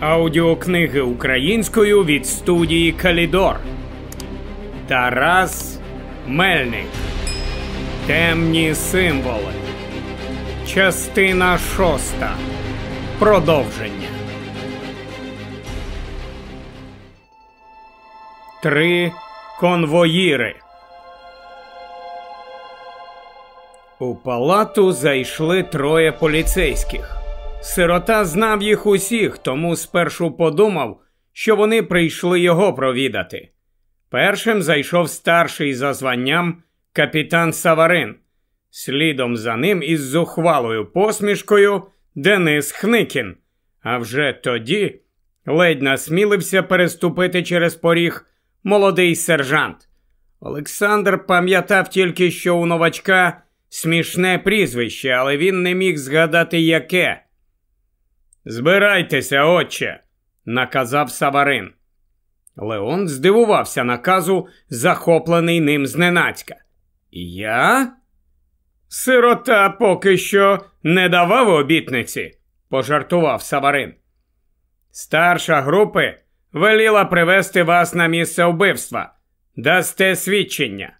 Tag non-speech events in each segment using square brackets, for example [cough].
Аудіокниги українською від студії Калідор. Тарас Мельник. Темні символи. Частина шоста. Продовження. Три конвоїри. У палату зайшли троє поліцейських. Сирота знав їх усіх, тому спершу подумав, що вони прийшли його провідати. Першим зайшов старший за званням капітан Саварин, слідом за ним із зухвалою посмішкою Денис Хникін. А вже тоді ледь насмілився переступити через поріг молодий сержант. Олександр пам'ятав тільки, що у новачка смішне прізвище, але він не міг згадати яке. Збирайтеся, отче, наказав Саварин. Леон здивувався наказу, захоплений ним зненацька. Я? Сирота поки що не давав обітниці, пожартував Саварин. Старша групи веліла привести вас на місце вбивства. Дасте свідчення.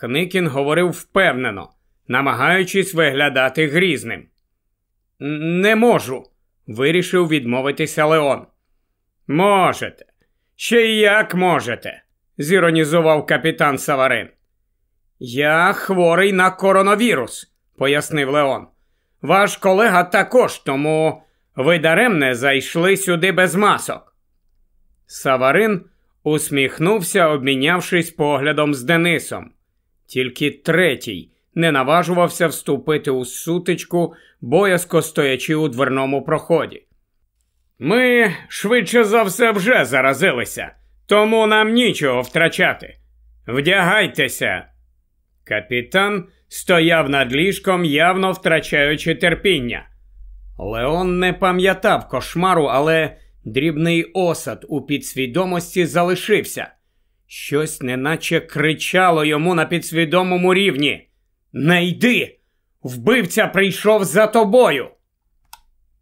Хникін говорив впевнено, намагаючись виглядати грізним. Не можу, вирішив відмовитися Леон. Можете. Ще й як можете, зіронізував капітан Саварин. Я хворий на коронавірус, пояснив Леон. Ваш колега також, тому ви даремне зайшли сюди без масок. Саварин усміхнувся, обмінявшись поглядом з Денисом. Тільки третій не наважувався вступити у сутичку, боязко стоячи у дверному проході. Ми швидше за все вже заразилися, тому нам нічого втрачати. Вдягайтеся. Капітан стояв над ліжком, явно втрачаючи терпіння. Леон не пам'ятав кошмару, але дрібний осад у підсвідомості залишився. Щось неначе кричало йому на підсвідомому рівні. Не йди! Вбивця прийшов за тобою.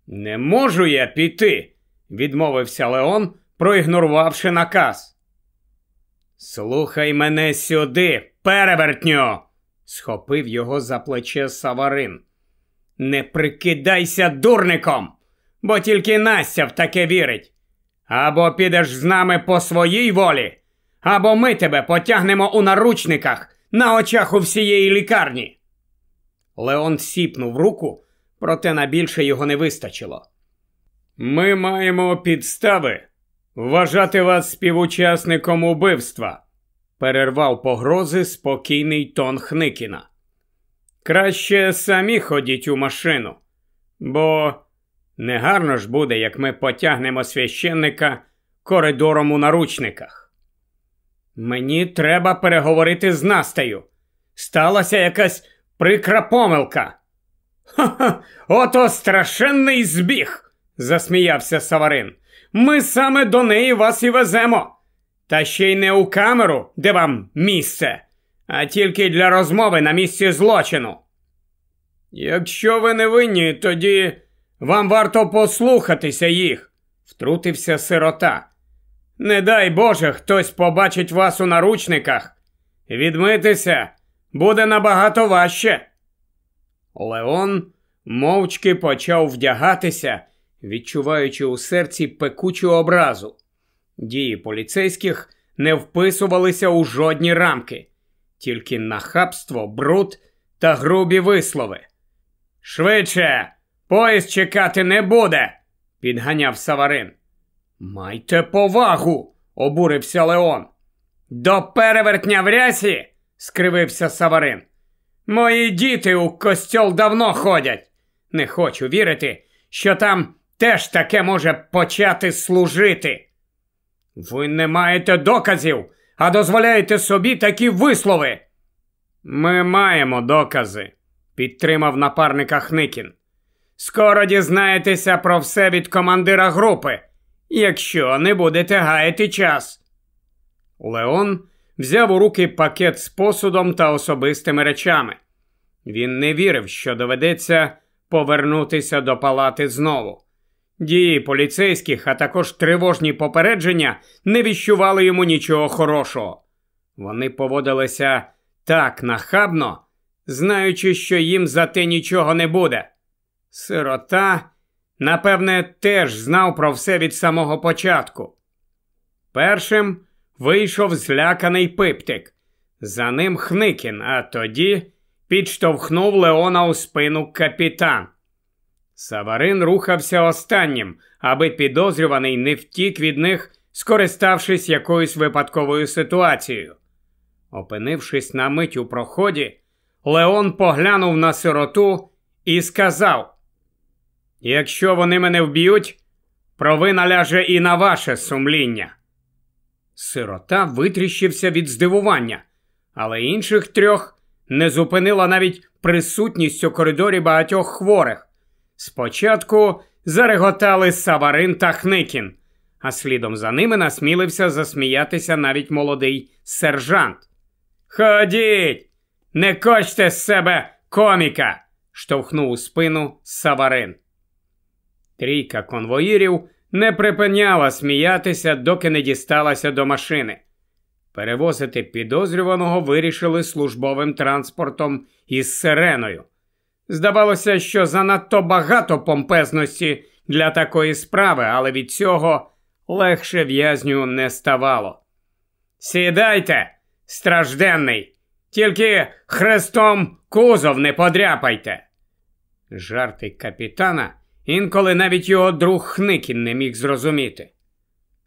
Не можу я піти, відмовився Леон, проігнорувавши наказ. Слухай мене сюди, перевертньо, схопив його за плече Саварин. Не прикидайся дурником, бо тільки Настя в таке вірить. Або підеш з нами по своїй волі, або ми тебе потягнемо у наручниках на очах у всієї лікарні. Леон сіпнув руку, проте на більше його не вистачило. Ми маємо підстави вважати вас співучасником убивства, перервав погрози спокійний тон Хникіна. Краще самі ходіть у машину, бо негарно ж буде, як ми потягнемо священника коридором у наручниках. Мені треба переговорити з Настею. Сталася якась прикра помилка. Ха-ха, ото страшенний збіг, засміявся Саварин. Ми саме до неї вас і веземо. Та ще й не у камеру, де вам місце, а тільки для розмови на місці злочину. Якщо ви не винні, тоді вам варто послухатися їх, втрутився сирота. Не дай Боже, хтось побачить вас у наручниках. Відмитися буде набагато важче. Леон мовчки почав вдягатися, відчуваючи у серці пекучу образу. Дії поліцейських не вписувалися у жодні рамки, тільки нахабство, бруд та грубі вислови. Швидше, поїзд чекати не буде, підганяв Саварин. Майте повагу, обурився Леон. До перевертня в рясі, скривився Саварин. Мої діти у костьол давно ходять. Не хочу вірити, що там теж таке може почати служити. Ви не маєте доказів, а дозволяєте собі такі вислови. Ми маємо докази, підтримав напарника Хникін. Скоро дізнаєтеся про все від командира групи, якщо не будете гаяти час. Леон взяв у руки пакет з посудом та особистими речами. Він не вірив, що доведеться повернутися до палати знову. Дії поліцейських, а також тривожні попередження не віщували йому нічого хорошого. Вони поводилися так нахабно, знаючи, що їм за те нічого не буде. Сирота, напевне, теж знав про все від самого початку. Першим вийшов зляканий пиптик, за ним Хникін, а тоді підштовхнув Леона у спину капітан. Саварин рухався останнім, аби підозрюваний не втік від них, скориставшись якоюсь випадковою ситуацією. Опинившись на мить у проході, Леон поглянув на сироту і сказав: Якщо вони мене вб'ють, провина ляже і на ваше сумління. Сирота витріщився від здивування, але інших трьох не зупинила навіть присутність у коридорі багатьох хворих. Спочатку зареготали Саварин та Хникін, а слідом за ними насмілився засміятися навіть молодий сержант. Ходіть, не кочте з себе коміка, штовхнув у спину Саварин. Трійка конвоїрів не припиняла сміятися, доки не дісталася до машини. Перевозити підозрюваного вирішили службовим транспортом із сиреною. Здавалося, що занадто багато помпезності для такої справи, але від цього легше в'язню не ставало. Сідайте, стражденний, тільки хрестом кузов не подряпайте. Жарти капітана інколи навіть його друг Хникін не міг зрозуміти.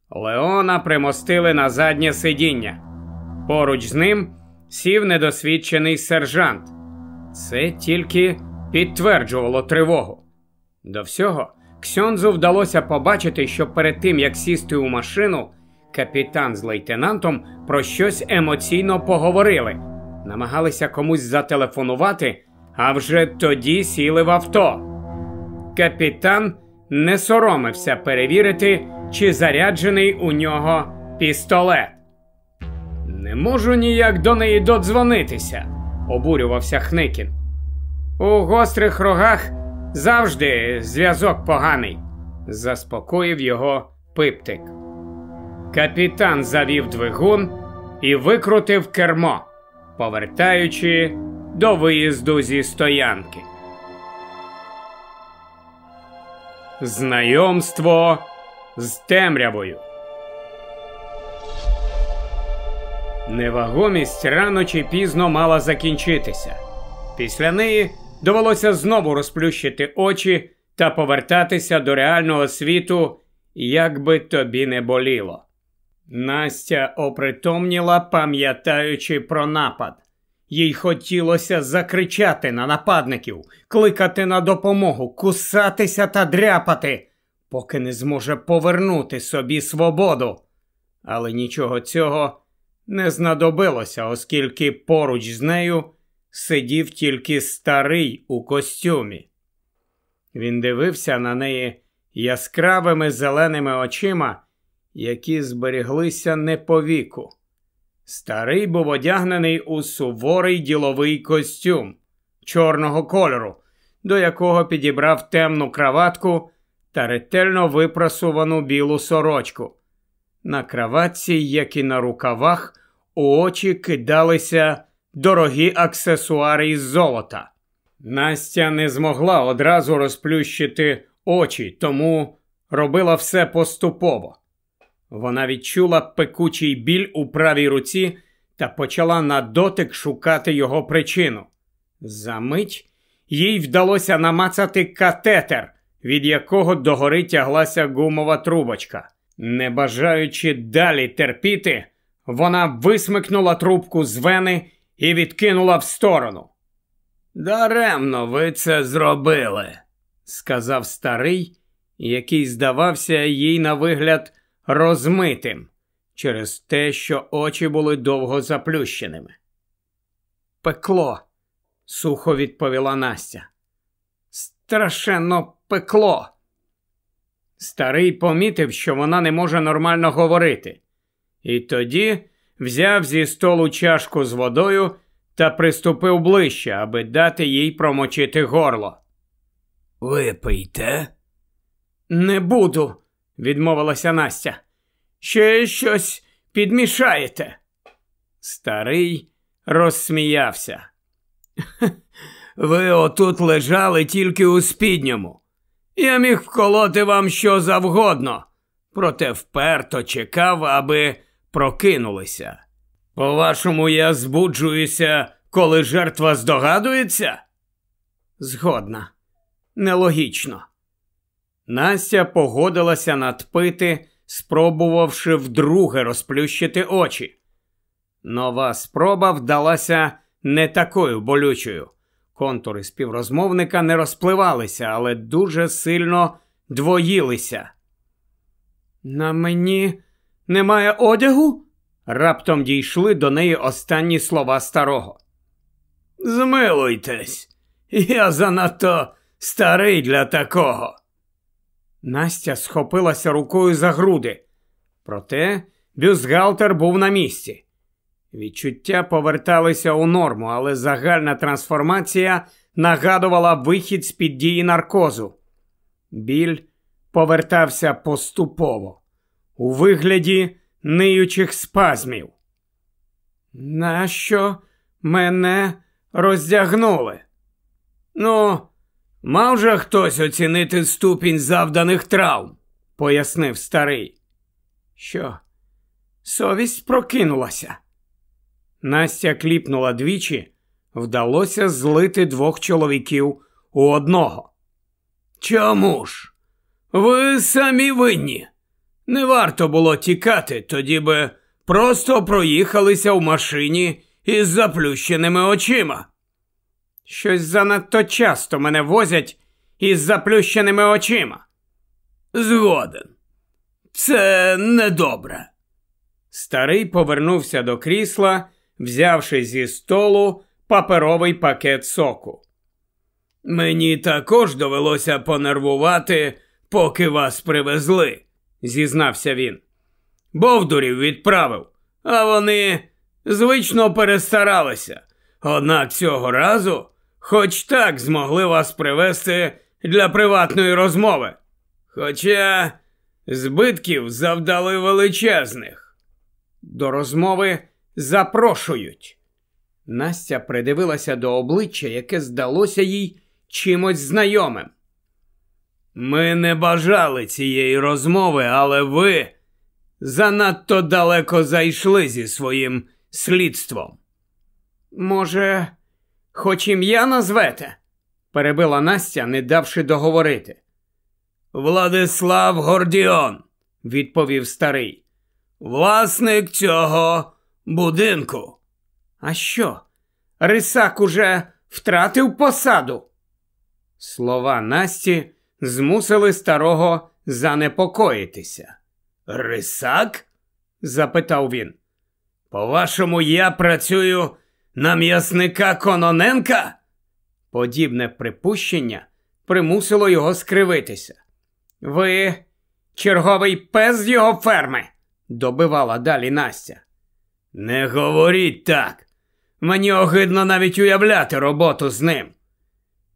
Леона примостили на заднє сидіння. Поруч з ним сів недосвідчений сержант. Це тільки підтверджувало тривогу. До всього, Ксьонзу вдалося побачити, що перед тим як сісти у машину, капітан з лейтенантом про щось емоційно поговорили, намагалися комусь зателефонувати, а вже тоді сіли в авто. Капітан не соромився перевірити, чи заряджений у нього пістолет. Не можу ніяк до неї додзвонитися, обурювався Хникін. У гострих рогах завжди зв'язок поганий, заспокоїв його пиптик. Капітан завів двигун і викрутив кермо, повертаючи до виїзду зі стоянки. Знайомство з темрявою. Невагомість рано чи пізно мала закінчитися. Після неї довелося знову розплющити очі та повертатися до реального світу, як би тобі не боліло. Настя опритомніла, пам'ятаючи про напад. Їй хотілося закричати на нападників, кликати на допомогу, кусатися та дряпати, поки не зможе повернути собі свободу. Але нічого цього не знадобилося, оскільки поруч з нею сидів тільки старий у костюмі. Він дивився на неї яскравими зеленими очима, які зберіглися не по віку. Старий був одягнений у суворий діловий костюм чорного кольору, до якого підібрав темну краватку та ретельно випрасувану білу сорочку. На краватці, як і на рукавах, у очі кидалися дорогі аксесуари із золота. Настя не змогла одразу розплющити очі, тому робила все поступово. Вона відчула пекучий біль у правій руці та почала на дотик шукати його причину. Замить їй вдалося намацати катетер, від якого догори тяглася гумова трубочка. Не бажаючи далі терпіти, вона висмикнула трубку з вени і відкинула в сторону. Даремно ви це зробили, сказав старий, який здавався їй на вигляд розмитим через те, що очі були довго заплющеними. Пекло, сухо відповіла Настя. Страшенно пекло. Старий помітив, що вона не може нормально говорити, і тоді взяв зі столу чашку з водою та приступив ближче, аби дати їй промочити горло. Випийте. Не буду, відмовилася Настя. Ще щось підмішаєте. Старий розсміявся. Ви отут лежали тільки у спідньому. Я міг вколоти вам що завгодно, проте вперто чекав, аби прокинулися. По-вашому, я збуджуюся, коли жертва здогадується? Згодна, нелогічно. Настя погодилася надпити, спробувавши вдруге розплющити очі. Нова спроба вдалася не такою болючою. Контури співрозмовника не розпливалися, але дуже сильно двоїлися. На мені немає одягу? Раптом дійшли до неї останні слова старого. Змилуйтесь, я занадто старий для такого. Настя схопилася рукою за груди. Проте бюстгальтер був на місці. Відчуття поверталися у норму, але загальна трансформація нагадувала вихід з під дії наркозу. Біль повертався поступово, у вигляді ниючих спазмів. Нащо мене роздягнули? Ну, мав же хтось оцінити ступінь завданих травм, пояснив старий. Що? Совість прокинулася. Настя кліпнула двічі, вдалося злити двох чоловіків у одного. Чому ж? Ви самі винні. Не варто було тікати, тоді би просто проїхалися в машині із заплющеними очима. Щось занадто часто мене возять із заплющеними очима. Згоден. Це недобре. Старий повернувся до крісла взявши зі столу паперовий пакет соку. Мені також довелося понервувати, поки вас привезли, зізнався він. Бовдурів відправив, а вони звично перестаралися. Однак цього разу, хоч так змогли вас привезти для приватної розмови. Хоча збитків завдали величезних. До розмови запрошують. Настя придивилася до обличчя, яке здалося їй чимось знайомим. Ми не бажали цієї розмови, але ви занадто далеко зайшли зі своїм слідством. Може, хоч ім'я назвете? перебила Настя, не давши договорити. Владислав Гордіон, відповів старий. Власник цього будинку. А що? Рисак уже втратив посаду? Слова Насті змусили старого занепокоїтися. Рисак? запитав він. По-вашому, я працюю на м'ясника Кононенка? Подібне припущення примусило його скривитися. Ви черговий пес з його ферми, добивала далі Настя. Не говоріть так. Мені огидно навіть уявляти роботу з ним.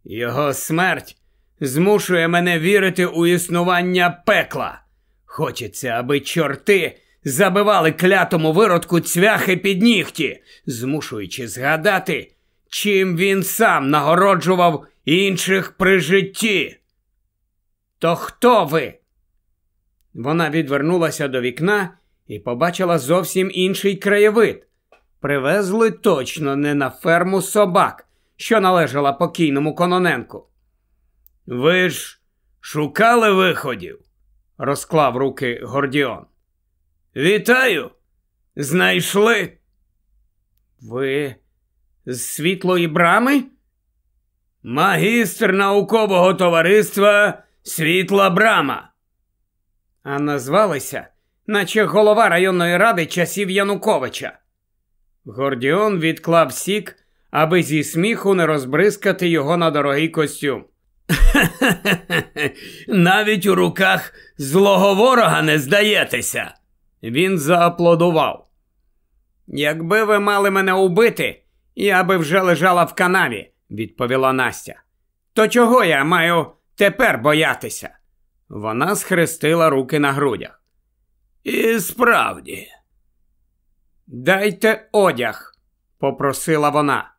Його смерть змушує мене вірити у існування пекла. Хочеться, аби чорти забивали клятому виродку цвяхи під нігті, змушуючи згадати, чим він сам нагороджував інших при житті. То хто ви? Вона відвернулася до вікна і побачила зовсім інший краєвид. Привезли точно не на ферму собак, що належала покійному Кононенку. Ви ж шукали виходів, розклав руки Гордіон. Вітаю! Знайшли. Ви з світлої брами? Магістр наукового товариства Світла Брама. А назвалися наче голова районної ради часів Януковича. Гордіон відклав сік, аби зі сміху не розбризкати його на дорогий костюм. [laughs] Навіть у руках злого ворога не здаєтеся. Він зааплодував. Якби ви мали мене убити, я би вже лежала в канаві, відповіла Настя. То чого я маю тепер боятися? Вона схрестила руки на грудях. І справді. Дайте одяг, попросила вона.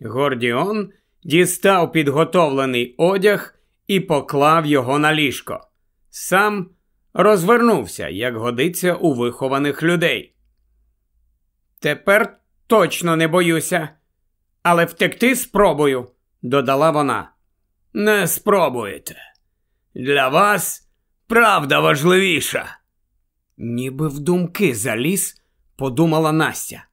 Гордіон дістав підготовлений одяг і поклав його на ліжко. Сам розвернувся, як годиться у вихованих людей. Тепер точно не боюся, але втекти спробую, додала вона. Не спробуєте. Для вас правда важливіша. Ніби в думки заліз, подумала Настя.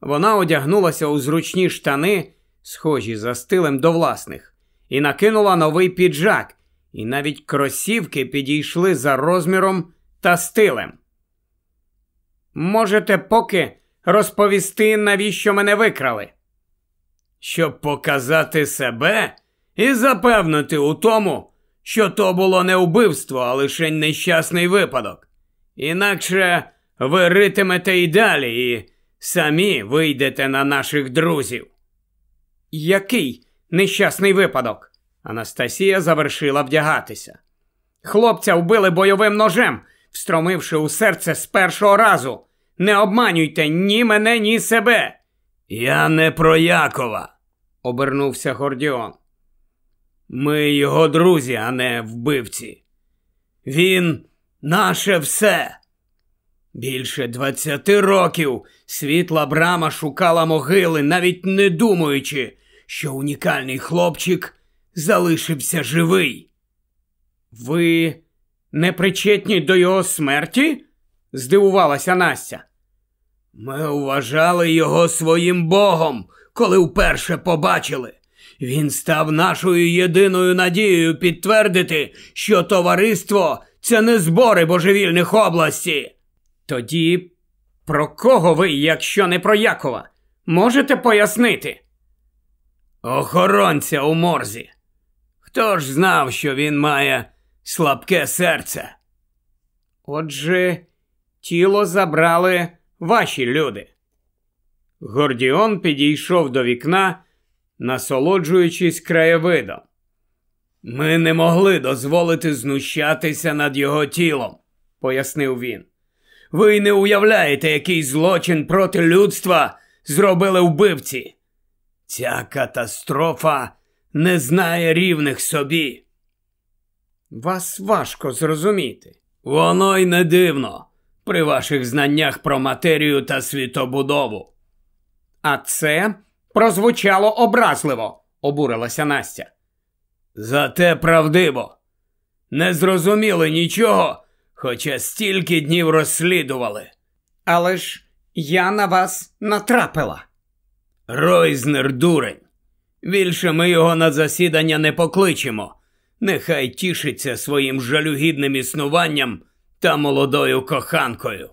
Вона одягнулася у зручні штани, схожі за стилем до власних, і накинула новий піджак, і навіть кросівки підійшли за розміром та стилем. Можете поки розповісти, навіщо мене викрали? Щоб показати себе і запевнити у тому, що то було не вбивство, а лише нещасний випадок. Інакше ви ритимете і далі, і самі вийдете на наших друзів. Який нещасний випадок? Анастасія завершила вдягатися. Хлопця вбили бойовим ножем, встромивши у серце з першого разу. Не обманюйте ні мене, ні себе. Я не про Якова, обернувся Гордіон. Ми його друзі, а не вбивці. Він наше все. Більше двадцяти років світла брама шукала могили, навіть не думаючи, що унікальний хлопчик залишився живий. Ви не причетні до його смерті? здивувалася Настя. Ми вважали його своїм богом, коли вперше побачили. Він став нашою єдиною надією підтвердити, що товариство це не збори божевільних області. Тоді про кого ви, якщо не про Якова? Можете пояснити? Охоронця у морзі. Хто ж знав, що він має слабке серце? Отже, тіло забрали ваші люди. Гордіон підійшов до вікна, насолоджуючись краєвидом. Ми не могли дозволити знущатися над його тілом, пояснив він. Ви не уявляєте, який злочин проти людства зробили вбивці. Ця катастрофа не знає рівних собі. Вас важко зрозуміти. Воно й не дивно при ваших знаннях про матерію та світобудову. А це прозвучало образливо, обурилася Настя. Зате правдиво. Не зрозуміли нічого, хоча стільки днів розслідували. Але ж я на вас натрапила. Ройзнер дурень. Більше ми його на засідання не покличемо. Нехай тішиться своїм жалюгідним існуванням та молодою коханкою.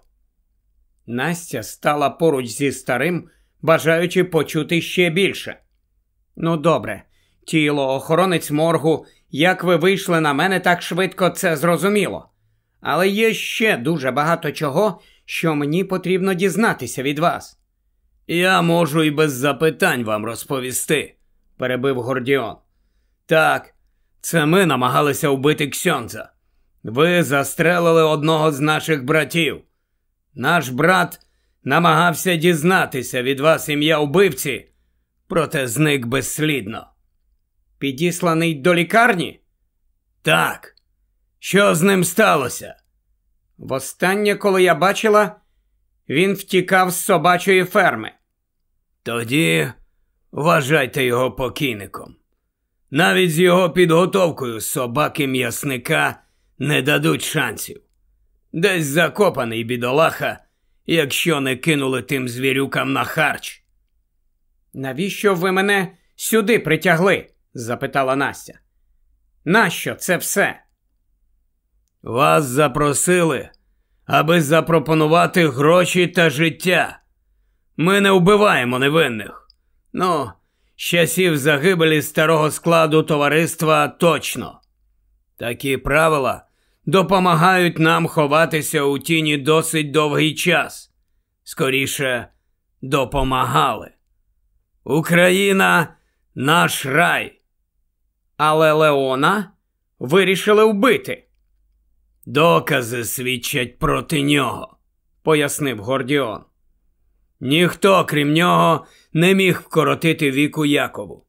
Настя стала поруч зі старим, бажаючи почути ще більше. Ну, добре, тіло, охоронець моргу, як ви вийшли на мене так швидко, це зрозуміло. Але є ще дуже багато чого, що мені потрібно дізнатися від вас. Я можу і без запитань вам розповісти, перебив Гордіон. Так, це ми намагалися вбити Ксьонза. Ви застрелили одного з наших братів. Наш брат намагався дізнатися від вас ім'я вбивці, проте зник безслідно. Підісланий до лікарні? Так. Що з ним сталося? Востаннє, коли я бачила, він втікав з собачої ферми. Тоді вважайте його покійником. Навіть з його підготовкою собаки м'ясника не дадуть шансів. Десь закопаний бідолаха, якщо не кинули тим звірюкам на харч. Навіщо ви мене сюди притягли? запитала Настя. Нащо це все? Вас запросили, аби запропонувати гроші та життя. Ми не вбиваємо невинних. Ну, з часів загибелі старого складу товариства точно. Такі правила допомагають нам ховатися у тіні досить довгий час. скоріше допомагали. Україна наш рай. Але Леона вирішили вбити. Докази свідчать проти нього, пояснив Гордіон. Ніхто, крім нього, не міг вкоротити віку Якову.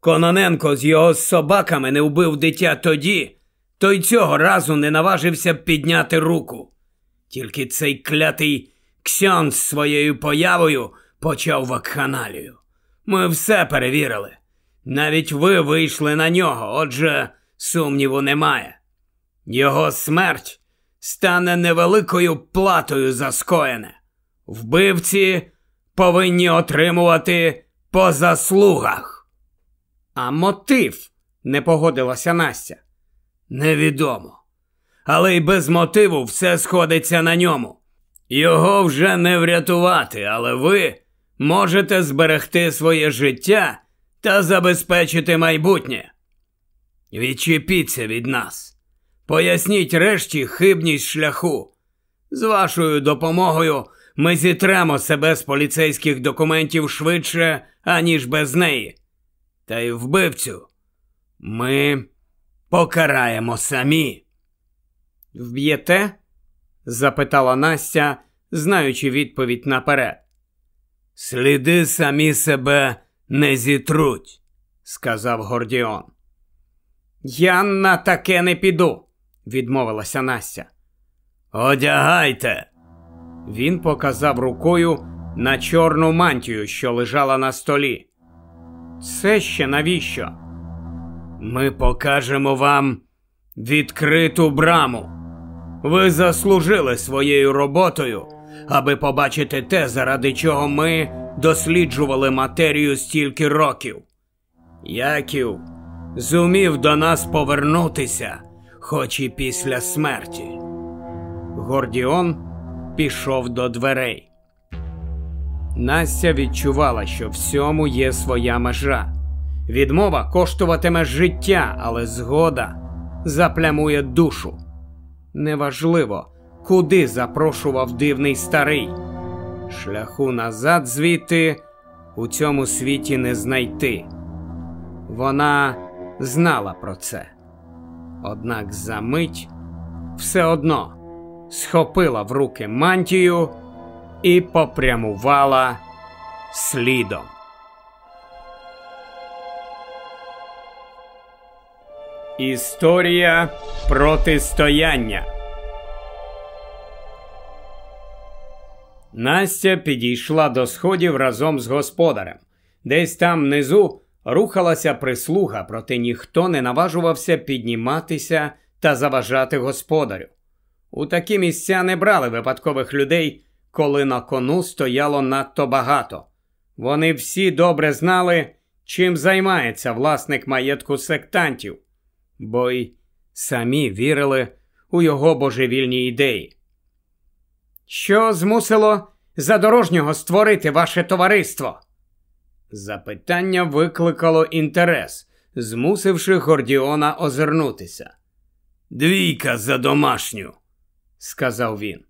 Кононенко з його собаками не вбив дитя тоді, то й цього разу не наважився підняти руку. Тільки цей клятий Ксьон з своєю появою почав вакханалію. Ми все перевірили. Навіть ви вийшли на нього, отже, сумніву немає. Його смерть стане невеликою платою за скоєне. Вбивці повинні отримувати по заслугах. А мотив не погодилася Настя. Невідомо. Але й без мотиву все сходиться на ньому. Його вже не врятувати, але ви можете зберегти своє життя та забезпечити майбутнє. Відчепіться від нас. Поясніть решті хибність шляху. З вашою допомогою ми зітремо себе з поліцейських документів швидше, аніж без неї. Та й вбивцю ми покараємо самі. Вб'єте? запитала Настя, знаючи відповідь наперед. Сліди самі себе не зітруть, сказав Гордіон. Я на таке не піду, відмовилася Настя. Одягайте. Він показав рукою на чорну мантію, що лежала на столі. Це ще навіщо? Ми покажемо вам відкриту браму. Ви заслужили своєю роботою, аби побачити те, заради чого ми досліджували матерію стільки років. Яків зумів до нас повернутися, хоч і після смерті. Гордіон пішов до дверей. Настя відчувала, що всьому є своя межа. Відмова коштуватиме життя, але згода заплямує душу. Неважливо, куди запрошував дивний старий. Шляху назад звідти у цьому світі не знайти. Вона знала про це. Однак за мить все одно схопила в руки мантію і попрямувала слідом. Історія протистояння. Настя підійшла до сходів разом з господарем. Десь там внизу рухалася прислуга, проте ніхто не наважувався підніматися та заважати господарю. У такі місця не брали випадкових людей, коли на кону стояло надто багато. Вони всі добре знали, чим займається власник маєтку сектантів, бо й самі вірили у його божевільні ідеї. Що змусило задорожнього створити ваше товариство? Запитання викликало інтерес, змусивши Гордіона озирнутися. Двійка за домашню, сказав він.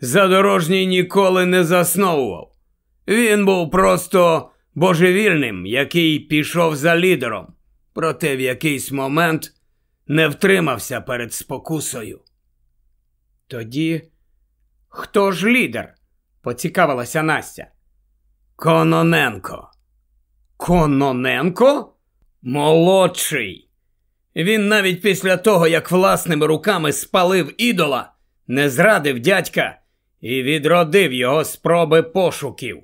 Задорожній ніколи не засновував. Він був просто божевільним, який пішов за лідером, проте в якийсь момент не втримався перед спокусою. Тоді хто ж лідер? поцікавилася Настя. Кононенко. Кононенко? Молодший. Він навіть після того, як власними руками спалив ідола, не зрадив дядька і відродив його спроби пошуків.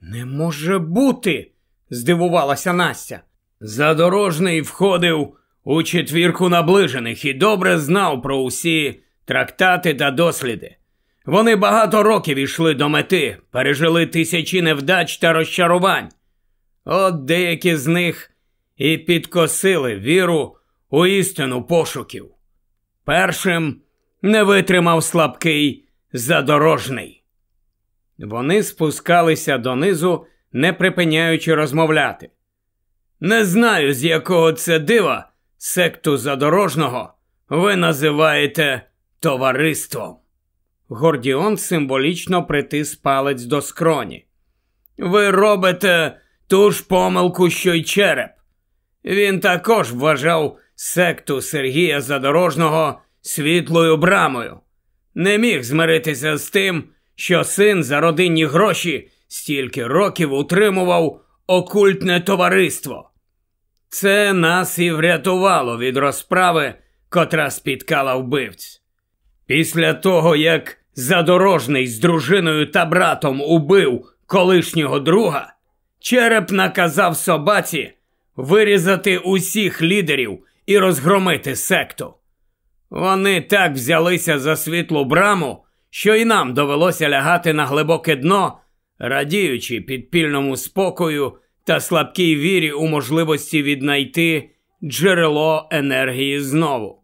Не може бути, здивувалася Настя. Задорожний входив у четвірку наближених і добре знав про усі трактати та досліди. Вони багато років ішли до мети, пережили тисячі невдач та розчарувань. От деякі з них і підкосили віру у істину пошуків. Першим не витримав слабкий задорожний. Вони спускалися донизу, не припиняючи розмовляти. Не знаю, з якого це дива секту задорожного ви називаєте товариством. Гордіон символічно притис палець до скроні. Ви робите ту ж помилку, що й череп. Він також вважав секту Сергія Задорожного світлою брамою. Не міг змиритися з тим, що син за родинні гроші стільки років утримував окультне товариство. Це нас і врятувало від розправи, котра спіткала вбивць. Після того, як задорожний з дружиною та братом убив колишнього друга, череп наказав собаці вирізати усіх лідерів і розгромити секту. Вони так взялися за світлу браму, що і нам довелося лягати на глибоке дно, радіючи підпільному спокою та слабкій вірі у можливості віднайти джерело енергії знову.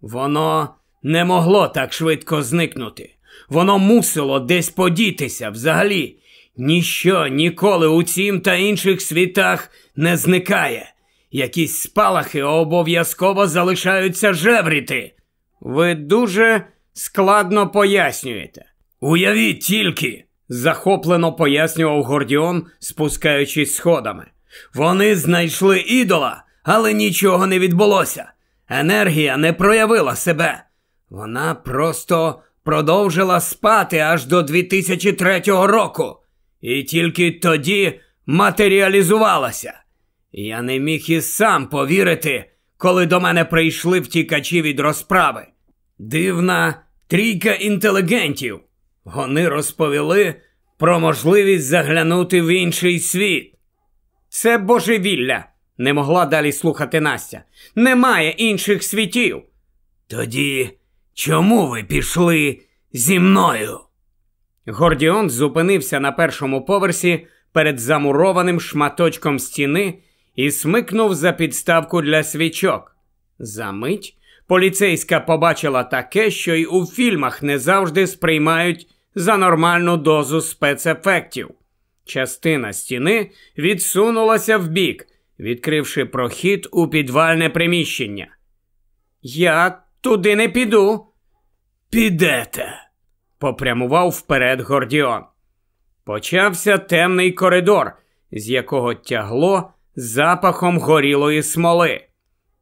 Воно не могло так швидко зникнути. Воно мусило десь подітися взагалі. Ніщо ніколи у цім та інших світах не зникає. Якісь спалахи обов'язково залишаються жевріти. Ви дуже складно пояснюєте. Уявіть тільки, захоплено пояснював Гордіон, спускаючись сходами. Вони знайшли ідола, але нічого не відбулося. Енергія не проявила себе. Вона просто продовжила спати аж до 2003 року, і тільки тоді матеріалізувалася. Я не міг і сам повірити, коли до мене прийшли втікачі від розправи. Дивна трійка інтелігентів. Вони розповіли про можливість заглянути в інший світ. Це божевілля, не могла далі слухати Настя. Немає інших світів. Тоді чому ви пішли зі мною? Гордіон зупинився на першому поверсі перед замурованим шматочком стіни і смикнув за підставку для свічок. Замить поліцейська побачила таке, що й у фільмах не завжди сприймають за нормальну дозу спецефектів. Частина стіни відсунулася вбік, відкривши прохід у підвальне приміщення. Я туди не піду. Підете, попрямував вперед Гордіон. Почався темний коридор, з якого тягло запахом горілої смоли.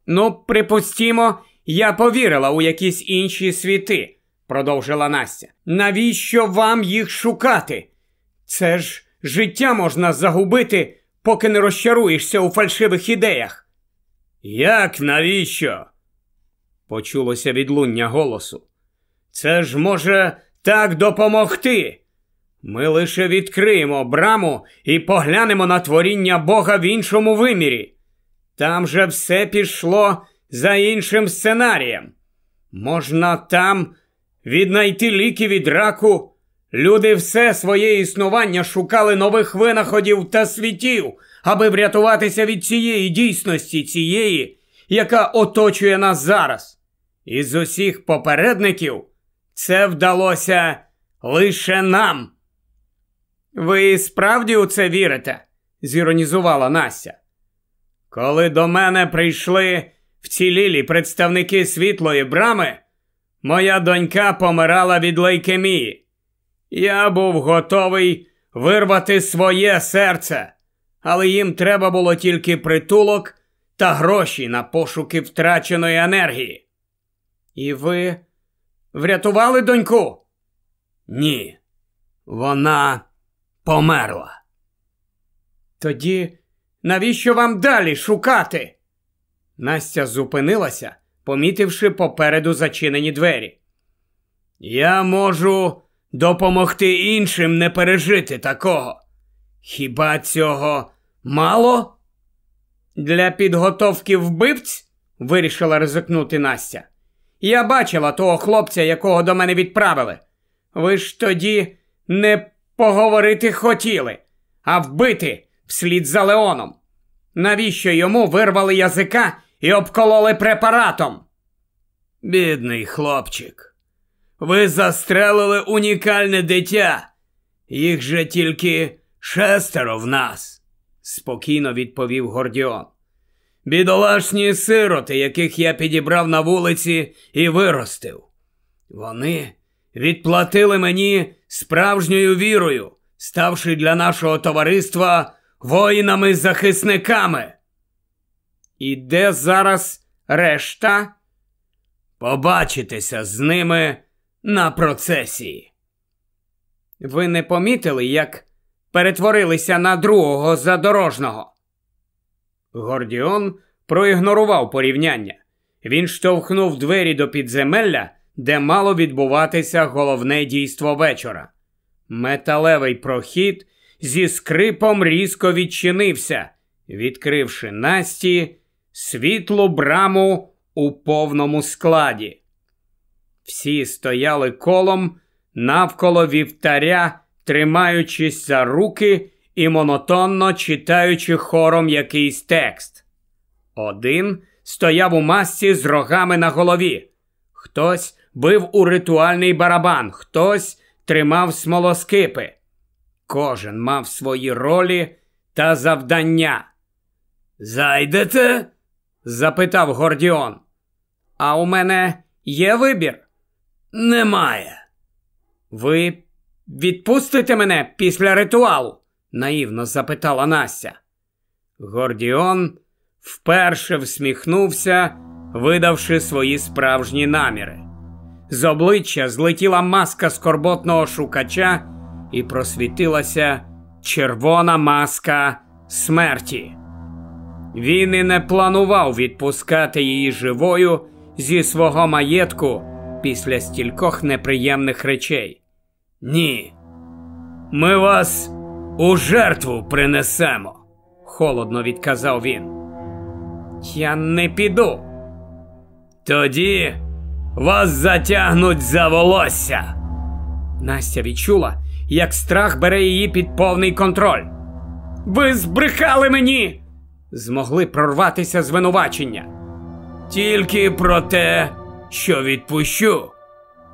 Ну, припустімо, я повірила у якісь інші світи, продовжила Настя. Навіщо вам їх шукати? Це ж життя можна загубити, поки не розчаруєшся у фальшивих ідеях. Як навіщо? почулося відлуння голосу. Це ж може так допомогти. Ми лише відкриємо браму і поглянемо на творіння Бога в іншому вимірі. Там же все пішло за іншим сценарієм. Можна там віднайти ліки від раку. Люди все своє існування шукали нових винаходів та світів, аби врятуватися від цієї дійсності, цієї, яка оточує нас зараз. Із усіх попередників це вдалося лише нам. Ви справді у це вірите? зіронізувала Настя. Коли до мене прийшли вцілілі представники світлої брами, моя донька помирала від лейкемії. Я був готовий вирвати своє серце, але їм треба було тільки притулок та гроші на пошуки втраченої енергії. І ви врятували доньку? Ні, вона померла. Тоді навіщо вам далі шукати? Настя зупинилася, помітивши попереду зачинені двері. Я можу допомогти іншим не пережити такого. Хіба цього мало? Для підготовки вбивць? вирішила ризикнути Настя. Я бачила того хлопця, якого до мене відправили. Ви ж тоді не поговорити хотіли, а вбити вслід за Леоном. Навіщо йому вирвали язика і обкололи препаратом? Бідний хлопчик, ви застрелили унікальне дитя. Їх же тільки шестеро в нас, спокійно відповів Гордіон. Бідолашні сироти, яких я підібрав на вулиці і виростив. Вони відплатили мені справжньою вірою, ставши для нашого товариства воїнами-захисниками. І де зараз решта? Побачитеся з ними на процесії. Ви не помітили, як перетворилися на другого задорожного? Гордіон проігнорував порівняння. Він штовхнув двері до підземелля, де мало відбуватися головне дійство вечора. Металевий прохід зі скрипом різко відчинився, відкривши Насті світлу браму у повному складі. Всі стояли колом навколо вівтаря, тримаючись за руки і монотонно читаючи хором якийсь текст. Один стояв у масці з рогами на голові, хтось бив у ритуальний барабан, хтось тримав смолоскипи. Кожен мав свої ролі та завдання. Зайдете? запитав Гордіон. А у мене є вибір? Немає. Ви відпустите мене після ритуалу? наївно запитала Настя. Гордіон вперше всміхнувся, видавши свої справжні наміри. З обличчя злетіла маска скорботного шукача і просвітилася червона маска смерті. Він і не планував відпускати її живою зі свого маєтку після стількох неприємних речей. Ні, ми вас у жертву принесемо, холодно відказав він. Я не піду. Тоді вас затягнуть за волосся. Настя відчула, як страх бере її під повний контроль. Ви збрехали мені! Змогли прорватися звинувачення. Тільки про те, що відпущу.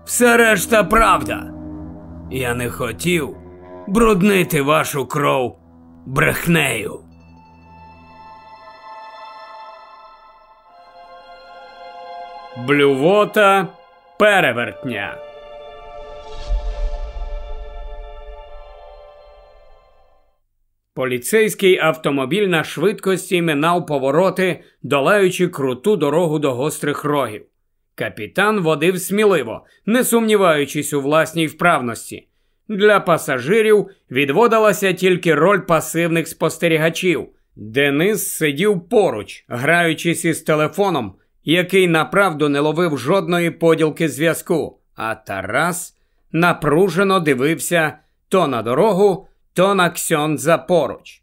Все решта правда. Я не хотів бруднити вашу кров брехнею. Блювота перевертня. Поліцейський автомобіль на швидкості минав повороти, долаючи круту дорогу до гострих рогів. Капітан водив сміливо, не сумніваючись у власній вправності. Для пасажирів відводилася тільки роль пасивних спостерігачів. Денис сидів поруч, граючись із телефоном, який направду не ловив жодної поділки зв'язку, а Тарас напружено дивився то на дорогу, то на Ксьондза поруч.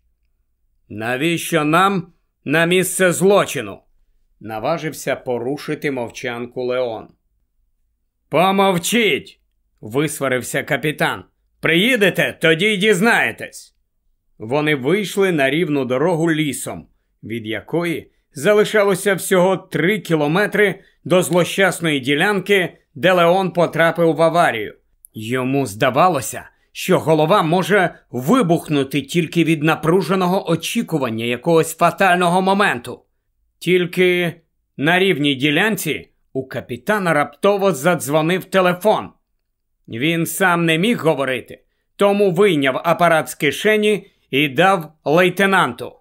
Навіщо нам на місце злочину? наважився порушити мовчанку Леон. Помовчіть, висварився капітан. Приїдете, тоді й дізнаєтесь. Вони вийшли на рівну дорогу лісом, від якої залишалося всього три кілометри до злощасної ділянки, де Леон потрапив в аварію. Йому здавалося, що голова може вибухнути тільки від напруженого очікування якогось фатального моменту. Тільки на рівній ділянці у капітана раптово задзвонив телефон. Він сам не міг говорити, тому вийняв апарат з кишені і дав лейтенанту.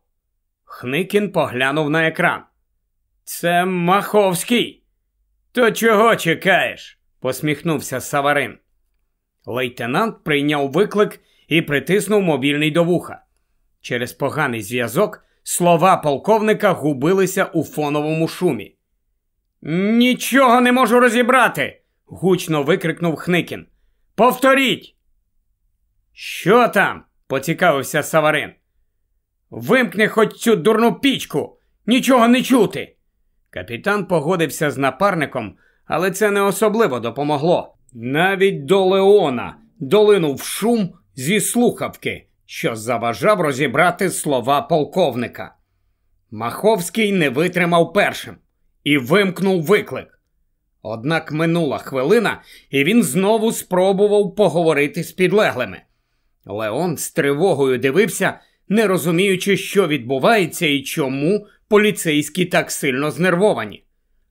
Хникін поглянув на екран. Це Маховський. То чого чекаєш? посміхнувся Саварин. Лейтенант прийняв виклик і притиснув мобільний до вуха. Через поганий зв'язок слова полковника губилися у фоновому шумі. Нічого не можу розібрати. гучно викрикнув Хникін. Повторіть. Що там? поцікавився Саварин. Вимкни хоч цю дурну пічку, нічого не чути. Капітан погодився з напарником, але це не особливо допомогло. Навіть до Леона долинув шум зі слухавки, що заважав розібрати слова полковника. Маховський не витримав першим і вимкнув виклик. Однак минула хвилина, і він знову спробував поговорити з підлеглими. Леон з тривогою дивився, не розуміючи, що відбувається і чому поліцейські так сильно знервовані.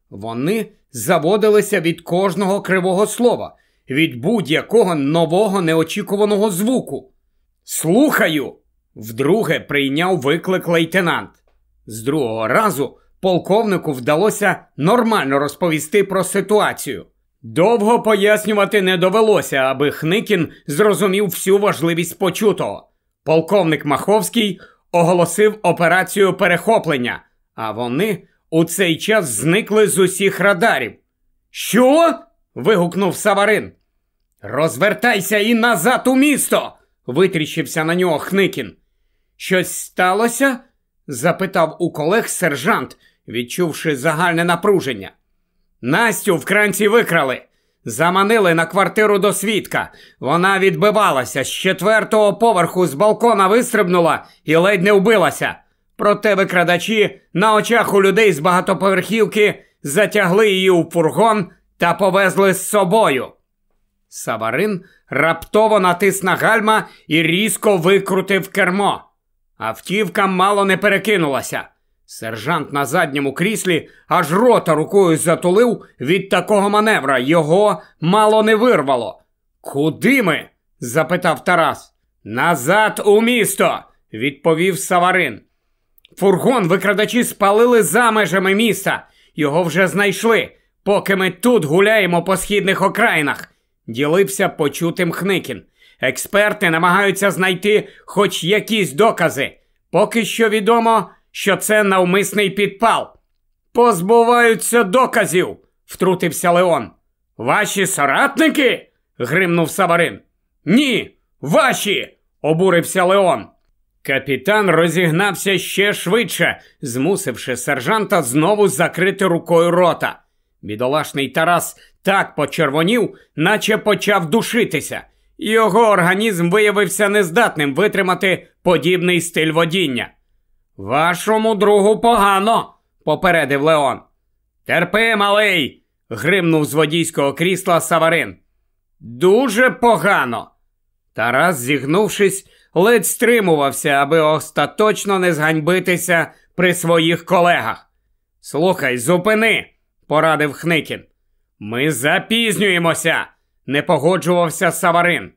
Вони заводилися від кожного кривого слова, від будь-якого нового неочікуваного звуку. Слухаю. Вдруге прийняв виклик лейтенант. З другого разу полковнику вдалося нормально розповісти про ситуацію. Довго пояснювати не довелося, аби Хникін зрозумів всю важливість почутого. Полковник Маховський оголосив операцію перехоплення, а вони у цей час зникли з усіх радарів. Що? вигукнув Саварин. Розвертайся і назад у місто. витріщився на нього Хникін. Щось сталося? запитав у колег сержант, відчувши загальне напруження. Настю в кранці викрали. Заманили на квартиру до свідка. Вона відбивалася з четвертого поверху з балкона вистрибнула і ледь не вбилася. Проте викрадачі на очах у людей з багатоповерхівки затягли її у фургон та повезли з собою. Саварин раптово натис на гальма і різко викрутив кермо. Автівка мало не перекинулася. Сержант на задньому кріслі аж рота рукою затулив від такого маневра. Його мало не вирвало. Куди ми? запитав Тарас. Назад у місто, відповів Саварин. Фургон викрадачі спалили за межами міста. Його вже знайшли, поки ми тут гуляємо по східних окраїнах, ділився почутим Хникін. Експерти намагаються знайти хоч якісь докази. Поки що відомо, що це навмисний підпал. Позбуваються доказів, втрутився Леон. Ваші соратники? гримнув Саварин. Ні, ваші, обурився Леон. Капітан розігнався ще швидше, змусивши сержанта знову закрити рукою рота. Бідолашний Тарас так почервонів, наче почав душитися. Його організм виявився нездатним витримати подібний стиль водіння. Вашому другу погано, попередив Леон. Терпи, малий, гримнув з водійського крісла Саварин. Дуже погано. Тарас, зігнувшись, ледь стримувався, аби остаточно не зганьбитися при своїх колегах. Слухай, зупини, порадив Хникін. Ми запізнюємося, не погоджувався Саварин.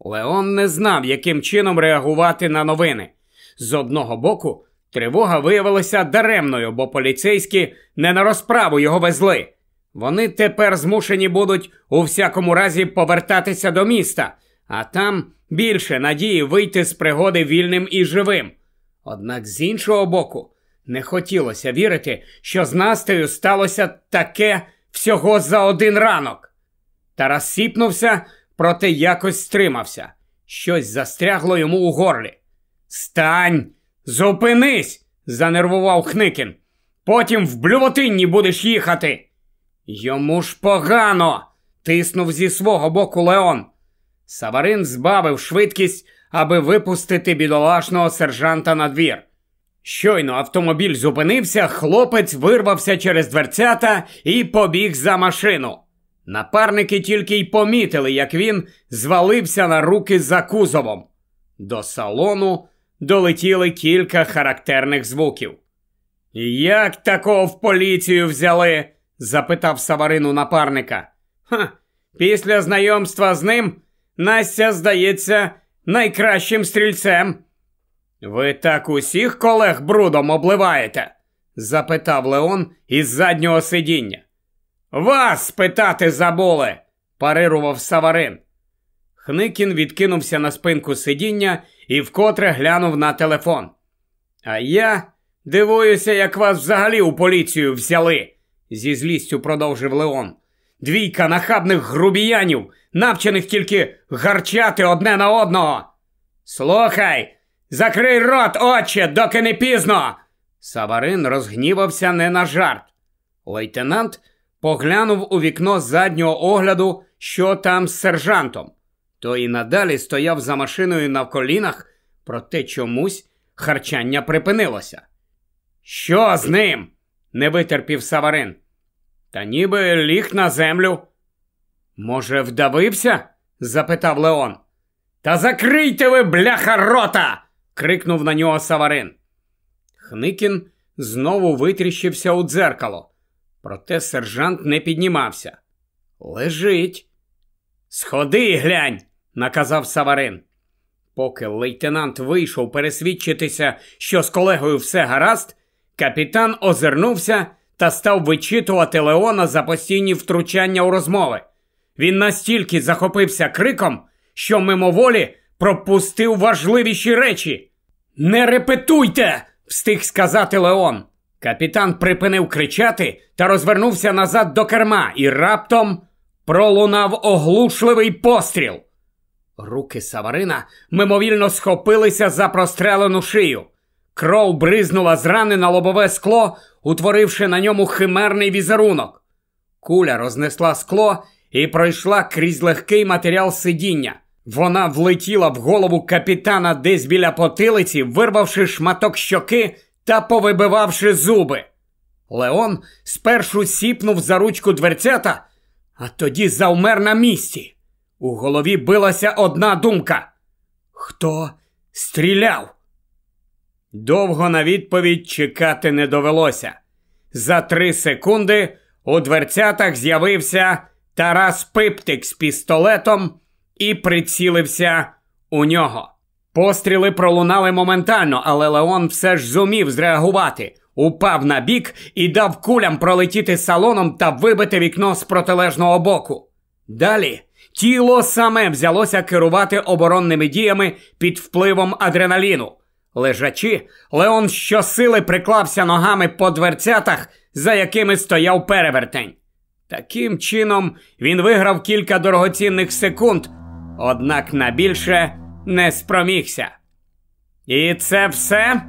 Леон не знав, яким чином реагувати на новини. З одного боку, тривога виявилася даремною, бо поліцейські не на розправу його везли. Вони тепер змушені будуть у всякому разі повертатися до міста, а там більше надії вийти з пригоди вільним і живим. Однак з іншого боку, не хотілося вірити, що з Настею сталося таке всього за один ранок. Тарас сіпнувся, проте якось стримався. Щось застрягло йому у горлі. Стань, зупинись, занервував Хникін. Потім в блювотинні будеш їхати. Йому ж погано, тиснув зі свого боку Леон. Саварин збавив швидкість, аби випустити бідолашного сержанта на двір. Щойно автомобіль зупинився, хлопець вирвався через дверцята і побіг за машину. Напарники тільки й помітили, як він звалився на руки за кузовом. До салону долетіли кілька характерних звуків. Як такого в поліцію взяли? запитав Саварину напарника. «Ха, Після знайомства з ним Настя здається найкращим стрільцем. Ви так усіх колег брудом обливаєте? запитав Леон із заднього сидіння. Вас питати забули, парирував Саварин. Хникін відкинувся на спинку сидіння і вкотре глянув на телефон. А я дивуюся, як вас взагалі у поліцію взяли, зі злістю продовжив Леон. Двійка нахабних грубіянів, навчених тільки гарчати одне на одного. Слухай, закрий рот, отче, доки не пізно. Саварин розгнівався не на жарт. Лейтенант поглянув у вікно заднього огляду, що там з сержантом. Той і надалі стояв за машиною на колінах, проте чомусь харчання припинилося. Що з ним? не витерпів Саварин. Та ніби ліг на землю. Може, вдавився? запитав Леон. Та закрийте ви, бляха, рота. крикнув на нього Саварин. Хникін знову витріщився у дзеркало. Проте сержант не піднімався. Лежить. Сходи і глянь, наказав Саварин. Поки лейтенант вийшов пересвідчитися, що з колегою все гаразд, капітан озирнувся та став вичитувати Леона за постійні втручання у розмови. Він настільки захопився криком, що мимоволі пропустив важливіші речі. Не репетуйте! встиг сказати Леон. Капітан припинив кричати та розвернувся назад до керма і раптом пролунав оглушливий постріл. Руки Саварина мимовільно схопилися за прострелену шию. Кров бризнула з рани на лобове скло, утворивши на ньому химерний візерунок. Куля рознесла скло і пройшла крізь легкий матеріал сидіння. Вона влетіла в голову капітана десь біля потилиці, вирвавши шматок щоки та повибивавши зуби. Леон спершу сіпнув за ручку дверцята, а тоді завмер на місці. У голові билася одна думка. Хто стріляв? Довго на відповідь чекати не довелося. За три секунди у дверцятах з'явився Тарас Пиптик з пістолетом і прицілився у нього. Постріли пролунали моментально, але Леон все ж зумів зреагувати, упав на бік і дав кулям пролетіти салоном та вибити вікно з протилежного боку. Далі тіло саме взялося керувати оборонними діями під впливом адреналіну. Лежачи, Леон щосили приклався ногами по дверцятах, за якими стояв перевертень. Таким чином він виграв кілька дорогоцінних секунд, однак на більше не спромігся. І це все?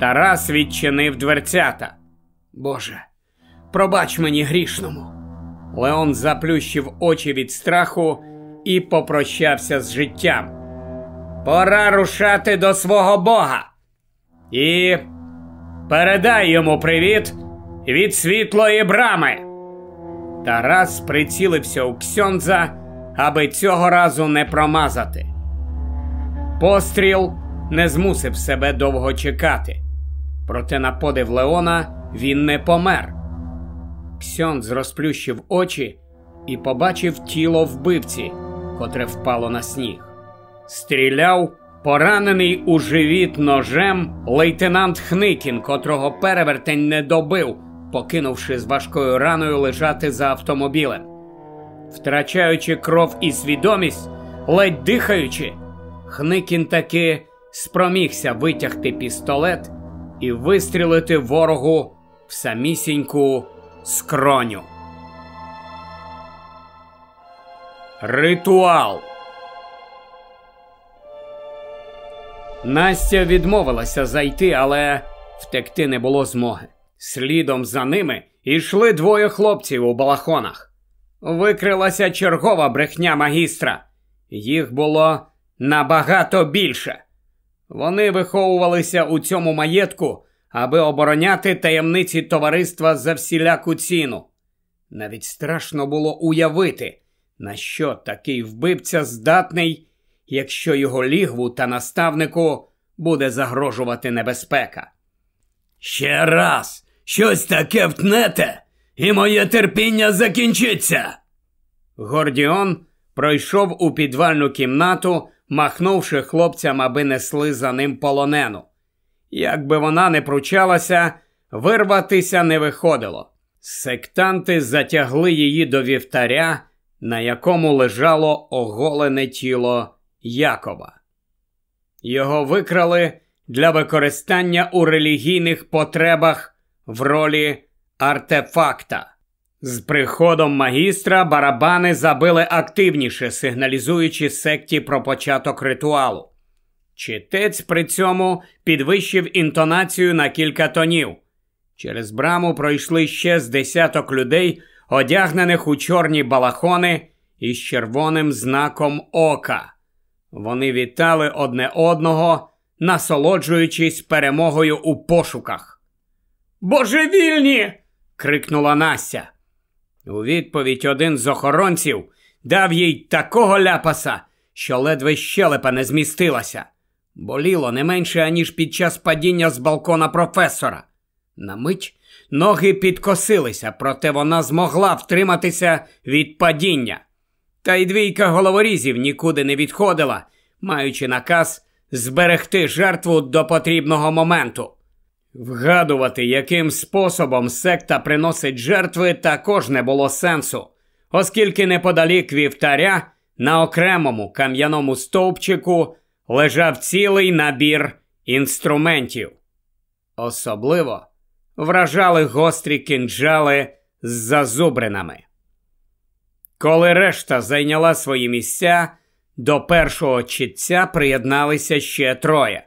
Тарас відчинив дверцята. Боже, пробач мені грішному. Леон заплющив очі від страху і попрощався з життям. Пора рушати до свого Бога. І передай йому привіт від світлої брами. Тарас прицілився у Ксьонза, аби цього разу не промазати. Постріл не змусив себе довго чекати. Проте на подив Леона він не помер. Ксьонз розплющив очі і побачив тіло вбивці, котре впало на сніг. Стріляв поранений у живіт ножем лейтенант Хникін, котрого перевертень не добив, покинувши з важкою раною лежати за автомобілем. Втрачаючи кров і свідомість, ледь дихаючи, Хникін таки спромігся витягти пістолет і вистрілити ворогу в самісіньку скроню. Ритуал. Настя відмовилася зайти, але втекти не було змоги. Слідом за ними йшли двоє хлопців у балахонах. Викрилася чергова брехня магістра. Їх було набагато більше. Вони виховувалися у цьому маєтку, аби обороняти таємниці товариства за всіляку ціну. Навіть страшно було уявити, на що такий вбивця здатний, якщо його лігву та наставнику буде загрожувати небезпека. Ще раз щось таке втнете, і моє терпіння закінчиться. Гордіон пройшов у підвальну кімнату, махнувши хлопцям, аби несли за ним полонену. Якби вона не пручалася, вирватися не виходило. Сектанти затягли її до вівтаря, на якому лежало оголене тіло Якова. Його викрали для використання у релігійних потребах в ролі артефакта. З приходом магістра барабани забили активніше, сигналізуючи секті про початок ритуалу. Читець при цьому підвищив інтонацію на кілька тонів. Через браму пройшли ще з десяток людей, одягнених у чорні балахони із червоним знаком ока. Вони вітали одне одного, насолоджуючись перемогою у пошуках. Божевільні! крикнула Настя. У відповідь один з охоронців дав їй такого ляпаса, що ледве щелепа не змістилася. Боліло не менше, аніж під час падіння з балкона професора. На мить ноги підкосилися, проте вона змогла втриматися від падіння. Та й двійка головорізів нікуди не відходила, маючи наказ зберегти жертву до потрібного моменту. Вгадувати, яким способом секта приносить жертви, також не було сенсу, оскільки неподалік вівтаря на окремому кам'яному стовпчику лежав цілий набір інструментів. Особливо вражали гострі кинджали з зазубринами. Коли решта зайняла свої місця, до першого чітця приєдналися ще троє.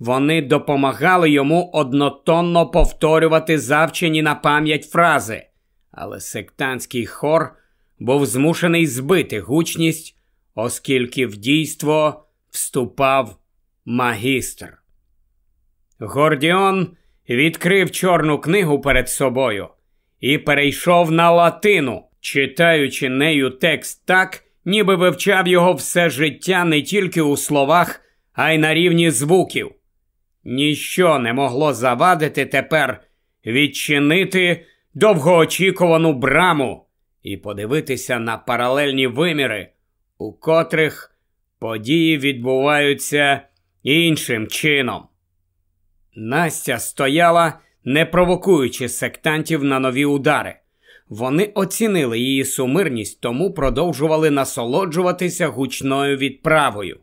Вони допомагали йому однотонно повторювати завчені на пам'ять фрази, але сектантський хор був змушений збити гучність, оскільки в дійство вступав магістр. Гордіон відкрив чорну книгу перед собою і перейшов на латину, читаючи нею текст так, ніби вивчав його все життя не тільки у словах, а й на рівні звуків. Ніщо не могло завадити тепер відчинити довгоочікувану браму і подивитися на паралельні виміри, у котрих події відбуваються іншим чином. Настя стояла, не провокуючи сектантів на нові удари. Вони оцінили її сумирність, тому продовжували насолоджуватися гучною відправою.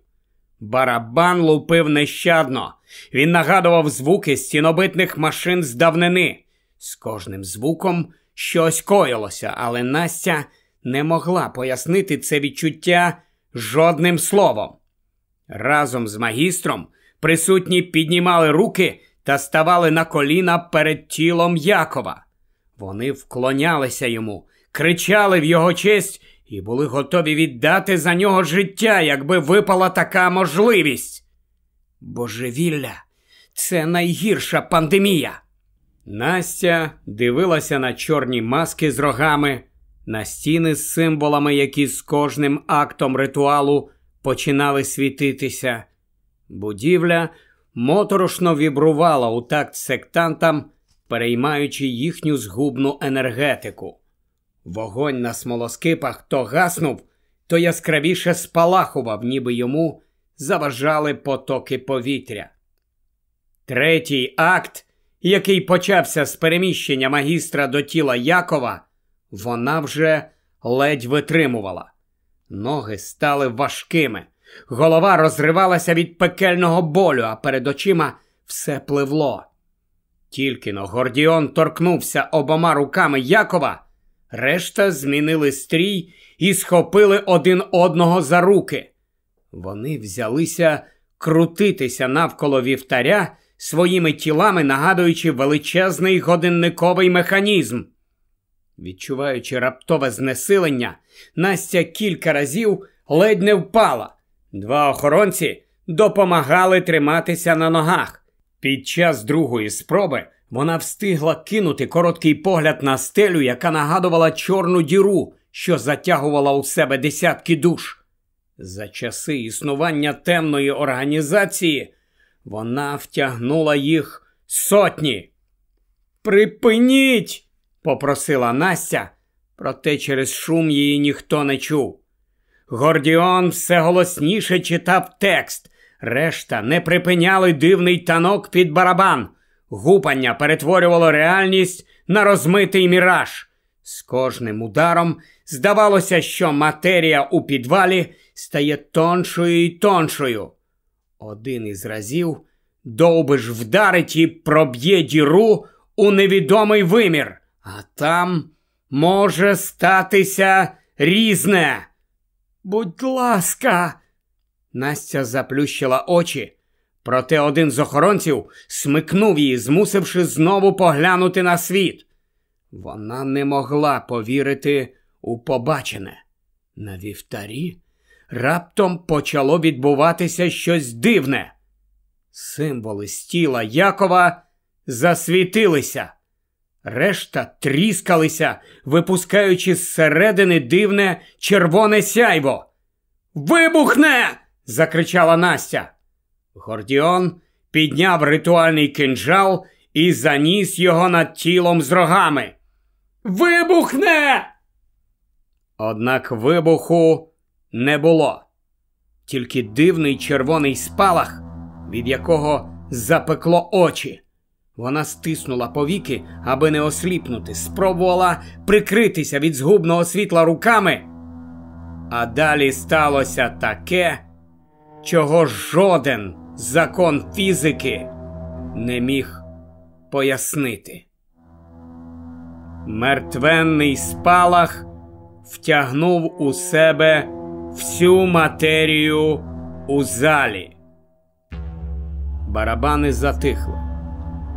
Барабан лупив нещадно. Він нагадував звуки стінобитних машин з давнини. З кожним звуком щось коїлося, але Настя не могла пояснити це відчуття жодним словом. Разом з магістром присутні піднімали руки та ставали на коліна перед тілом Якова. Вони вклонялися йому, кричали в його честь і були готові віддати за нього життя, якби випала така можливість. Божевілля, це найгірша пандемія. Настя дивилася на чорні маски з рогами, на стіни з символами, які з кожним актом ритуалу починали світитися. Будівля моторошно вібрувала у такт сектантам, переймаючи їхню згубну енергетику. Вогонь на смолоскипах то гаснув, то яскравіше спалахував, ніби йому заважали потоки повітря. Третій акт, який почався з переміщення магістра до тіла Якова, вона вже ледь витримувала. Ноги стали важкими, голова розривалася від пекельного болю, а перед очима все пливло. Тільки но Гордіон торкнувся обома руками Якова, решта змінили стрій і схопили один одного за руки. Вони взялися крутитися навколо вівтаря своїми тілами, нагадуючи величезний годинниковий механізм. Відчуваючи раптове знесилення, Настя кілька разів ледь не впала. Два охоронці допомагали триматися на ногах. Під час другої спроби вона встигла кинути короткий погляд на стелю, яка нагадувала чорну діру, що затягувала у себе десятки душ. За часи існування темної організації вона втягнула їх сотні. Припиніть! попросила Настя, проте через шум її ніхто не чув. Гордіон все голосніше читав текст, решта не припиняли дивний танок під барабан. Гупання перетворювало реальність на розмитий міраж. З кожним ударом здавалося, що матерія у підвалі стає тоншою і тоншою. Один із разів довбиш вдарить і проб'є діру у невідомий вимір, а там може статися різне. Будь ласка, Настя заплющила очі. Проте один з охоронців смикнув її, змусивши знову поглянути на світ. Вона не могла повірити у побачене. На вівтарі раптом почало відбуватися щось дивне. Символи з тіла Якова засвітилися, решта тріскалися, випускаючи зсередини дивне червоне сяйво. Вибухне! закричала Настя. Гордіон підняв ритуальний кинджал і заніс його над тілом з рогами. Вибухне! Однак вибуху не було, тільки дивний червоний спалах, від якого запекло очі. Вона стиснула повіки, аби не осліпнути, спробувала прикритися від згубного світла руками. А далі сталося таке, чого жоден закон фізики не міг пояснити. Мертвенний спалах втягнув у себе всю матерію у залі. Барабани затихли.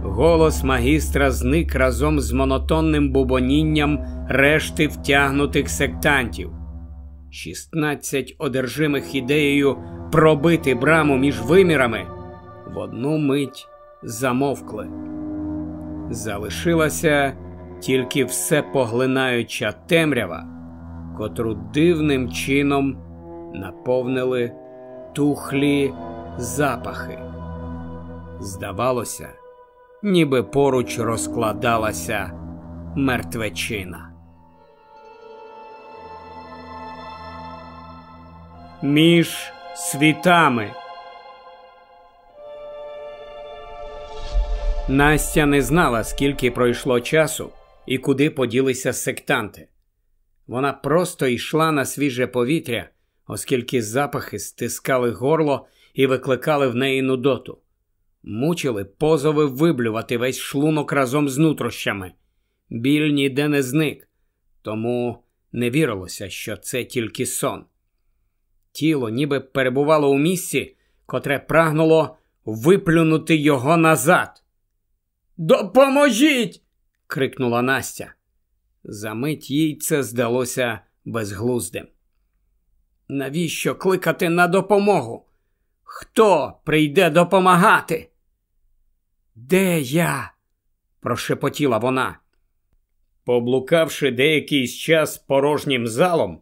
Голос магістра зник разом з монотонним бубонінням решти втягнутих сектантів. Шістнадцять одержимих ідеєю пробити браму між вимірами в одну мить замовкли. Залишилася тільки все поглинаюча темрява, котру дивним чином наповнили тухлі запахи. Здавалося, ніби поруч розкладалася мертвечина. Між світами. Настя не знала, скільки пройшло часу і куди поділися сектанти. Вона просто йшла на свіже повітря, оскільки запахи стискали горло і викликали в неї нудоту. Мучили позови виблювати весь шлунок разом з нутрощами. Біль ніде не зник, тому не вірилося, що це тільки сон. Тіло ніби перебувало у місці, котре прагнуло виплюнути його назад. Допоможіть! крикнула Настя. Замить їй це здалося безглуздим. Навіщо кликати на допомогу? Хто прийде допомагати? Де я? прошепотіла вона. Поблукавши деякий час порожнім залом,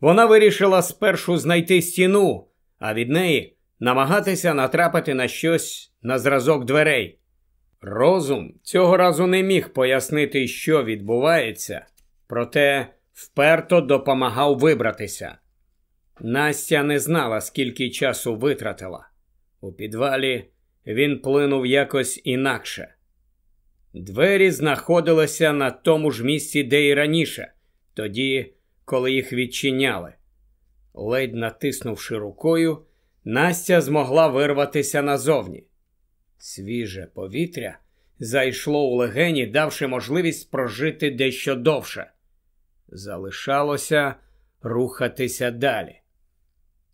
вона вирішила спершу знайти стіну, а від неї намагатися натрапити на щось на зразок дверей. Розум цього разу не міг пояснити, що відбувається, проте вперто допомагав вибратися. Настя не знала, скільки часу витратила. У підвалі він плинув якось інакше. Двері знаходилися на тому ж місці, де і раніше, тоді, коли їх відчиняли. Ледь натиснувши рукою, Настя змогла вирватися назовні. Свіже повітря зайшло у легені, давши можливість прожити дещо довше. Залишалося рухатися далі.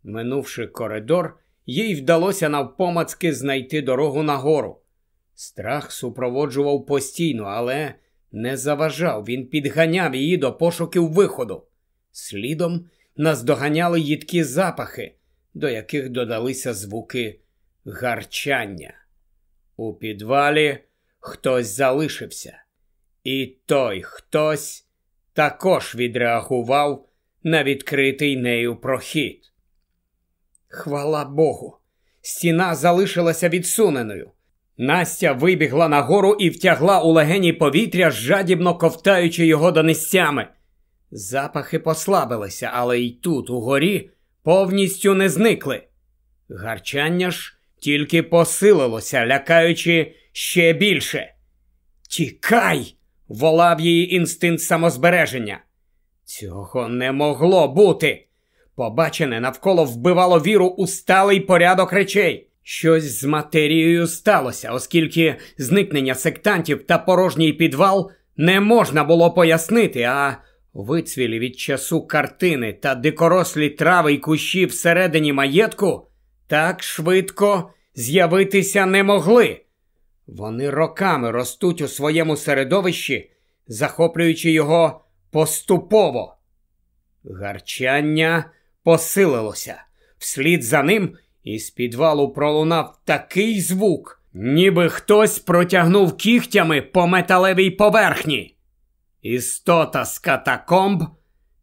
Минувши коридор, їй вдалося навпомацки знайти дорогу нагору. Страх супроводжував постійно, але не заважав, він підганяв її до пошуків виходу. Слідом наздоганяли їдкі запахи, до яких додалися звуки гарчання. У підвалі хтось залишився, і той хтось також відреагував на відкритий нею прохід. Хвала Богу, стіна залишилася відсуненою. Настя вибігла нагору і втягла у легені повітря, жадібно ковтаючи його донестями. Запахи послабилися, але й тут, угорі, повністю не зникли. Гарчання ж тільки посилилося, лякаючи ще більше. Тікай! волав її інстинкт самозбереження. Цього не могло бути. Побачене навколо вбивало віру у сталий порядок речей. Щось з матерією сталося, оскільки зникнення сектантів та порожній підвал не можна було пояснити, а вицвілі від часу картини та дикорослі трави й кущі всередині маєтку так швидко з'явитися не могли. Вони роками ростуть у своєму середовищі, захоплюючи його поступово. Гарчання посилилося. Вслід за ним із підвалу пролунав такий звук, ніби хтось протягнув кігтями по металевій поверхні. Істота з катакомб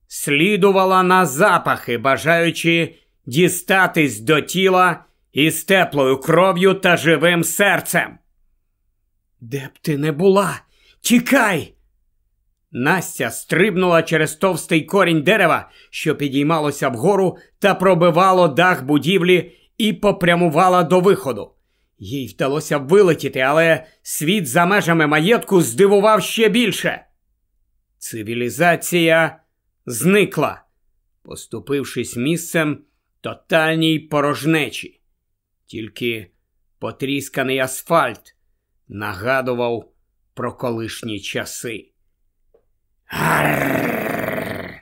слідувала на запахи, бажаючи дістатись до тіла із теплою кров'ю та живим серцем. Де б ти не була, тікай! Настя стрибнула через товстий корінь дерева, що підіймалося вгору, та пробивало дах будівлі і попрямувала до виходу. Їй вдалося вилетіти, але світ за межами маєтку здивував ще більше. Цивілізація зникла, поступившись місцем тотальній порожнечі. Тільки потрісканий асфальт нагадував про колишні часи. Гарррррр!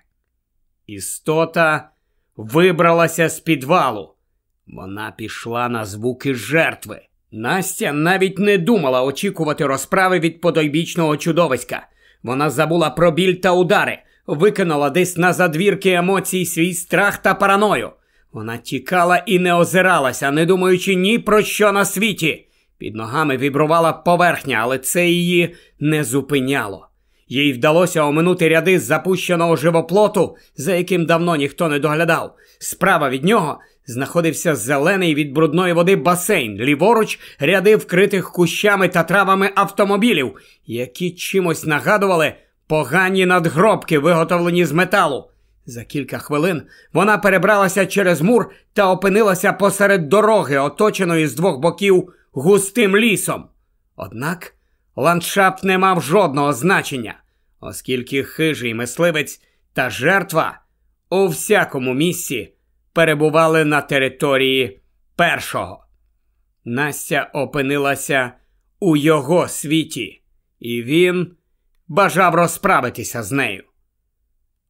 Істота вибралася з підвалу. Вона пішла на звуки жертви. Настя навіть не думала очікувати розправи від подойбічного чудовиська. Вона забула про біль та удари, викинула десь на задвірки емоцій свій страх та параною. Вона тікала і не озиралася, не думаючи ні про що на світі. Під ногами вібрувала поверхня, але це її не зупиняло. Їй вдалося оминути ряди запущеного живоплоту, за яким давно ніхто не доглядав. Справа від нього знаходився зелений від брудної води басейн, ліворуч ряди вкритих кущами та травами автомобілів, які чимось нагадували погані надгробки, виготовлені з металу. За кілька хвилин вона перебралася через мур та опинилася посеред дороги, оточеної з двох боків густим лісом. Однак ландшафт не мав жодного значення, оскільки хижий мисливець та жертва у всякому місці перебували на території першого. Настя опинилася у його світі, і він бажав розправитися з нею.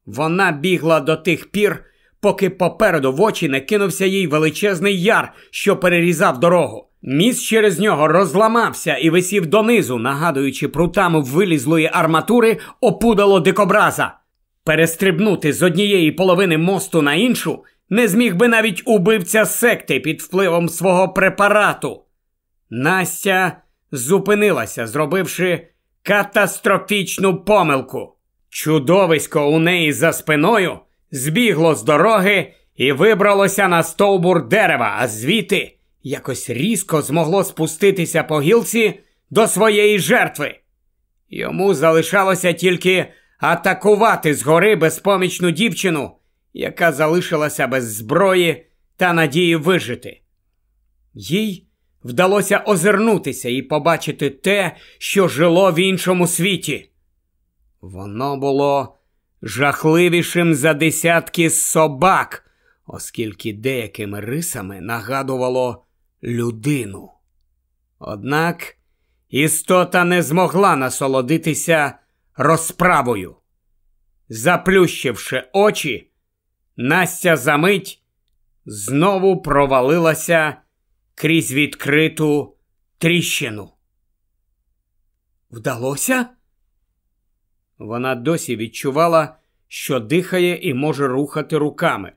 Вона бігла до тих пір, поки попереду в очі не кинувся їй величезний яр, що перерізав дорогу. Міст через нього розламався і висів донизу, нагадуючи прутами вилізлої арматури опудало дикобраза. Перестрибнути з однієї половини мосту на іншу не зміг би навіть убивця секти під впливом свого препарату. Настя зупинилася, зробивши катастрофічну помилку. Чудовисько у неї за спиною збігло з дороги і вибралося на стовбур дерева, а звідти якось різко змогло спуститися по гілці до своєї жертви. Йому залишалося тільки атакувати згори безпомічну дівчину, яка залишилася без зброї та надії вижити. Їй вдалося озирнутися і побачити те, що жило в іншому світі. Воно було жахливішим за десятки собак, оскільки деякими рисами нагадувало людину. Однак істота не змогла насолодитися розправою. Заплющивши очі, Настя за мить знову провалилася крізь відкриту тріщину. Вдалося? Вона досі відчувала, що дихає і може рухати руками.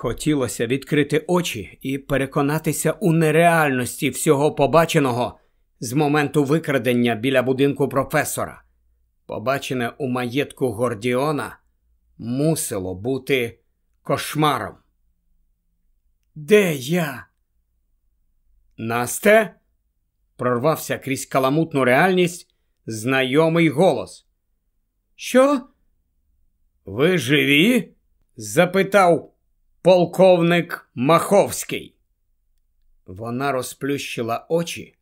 Хотілося відкрити очі і переконатися у нереальності всього побаченого з моменту викрадення біля будинку професора. Побачене у маєтку Гордіона мусило бути кошмаром. Де я? Насте? прорвався крізь каламутну реальність знайомий голос. Що? Ви живі? запитав полковник Маховський. Вона розплющила очі,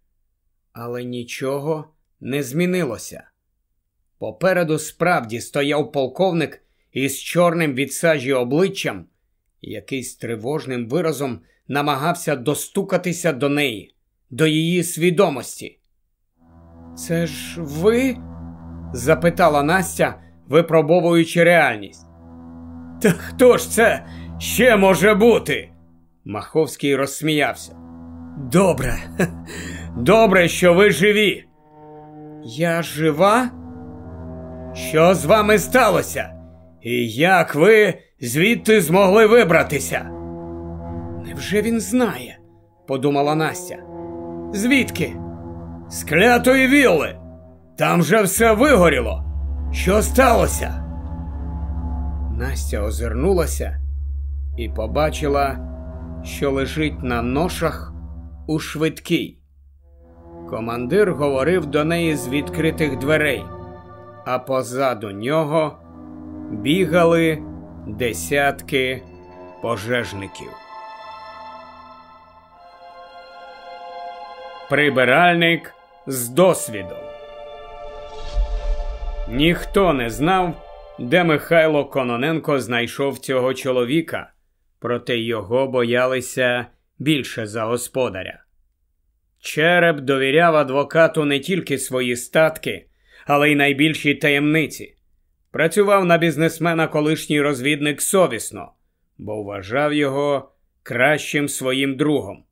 але нічого не змінилося. Попереду справді стояв полковник із чорним від сажі обличчям, який з тривожним виразом намагався достукатися до неї, до її свідомості. Це ж ви? запитала Настя, випробовуючи реальність. Та хто ж це ще може бути? Маховський розсміявся. Добре, [laughs] добре, що ви живі. Я жива? Що з вами сталося? І як ви звідти змогли вибратися? Невже він знає? подумала Настя. Звідки? З клятої вілли. Там же все вигоріло. Що сталося? Настя озирнулася і побачила, що лежить на ношах у швидкій. Командир говорив до неї з відкритих дверей. а позаду нього бігали десятки пожежників. Прибиральник з досвідом. Ніхто не знав, де Михайло Кононенко знайшов цього чоловіка, проте його боялися більше за господаря. Череп довіряв адвокату не тільки свої статки, але й найбільші таємниці. Працював на бізнесмена колишній розвідник совісно, бо вважав його кращим своїм другом.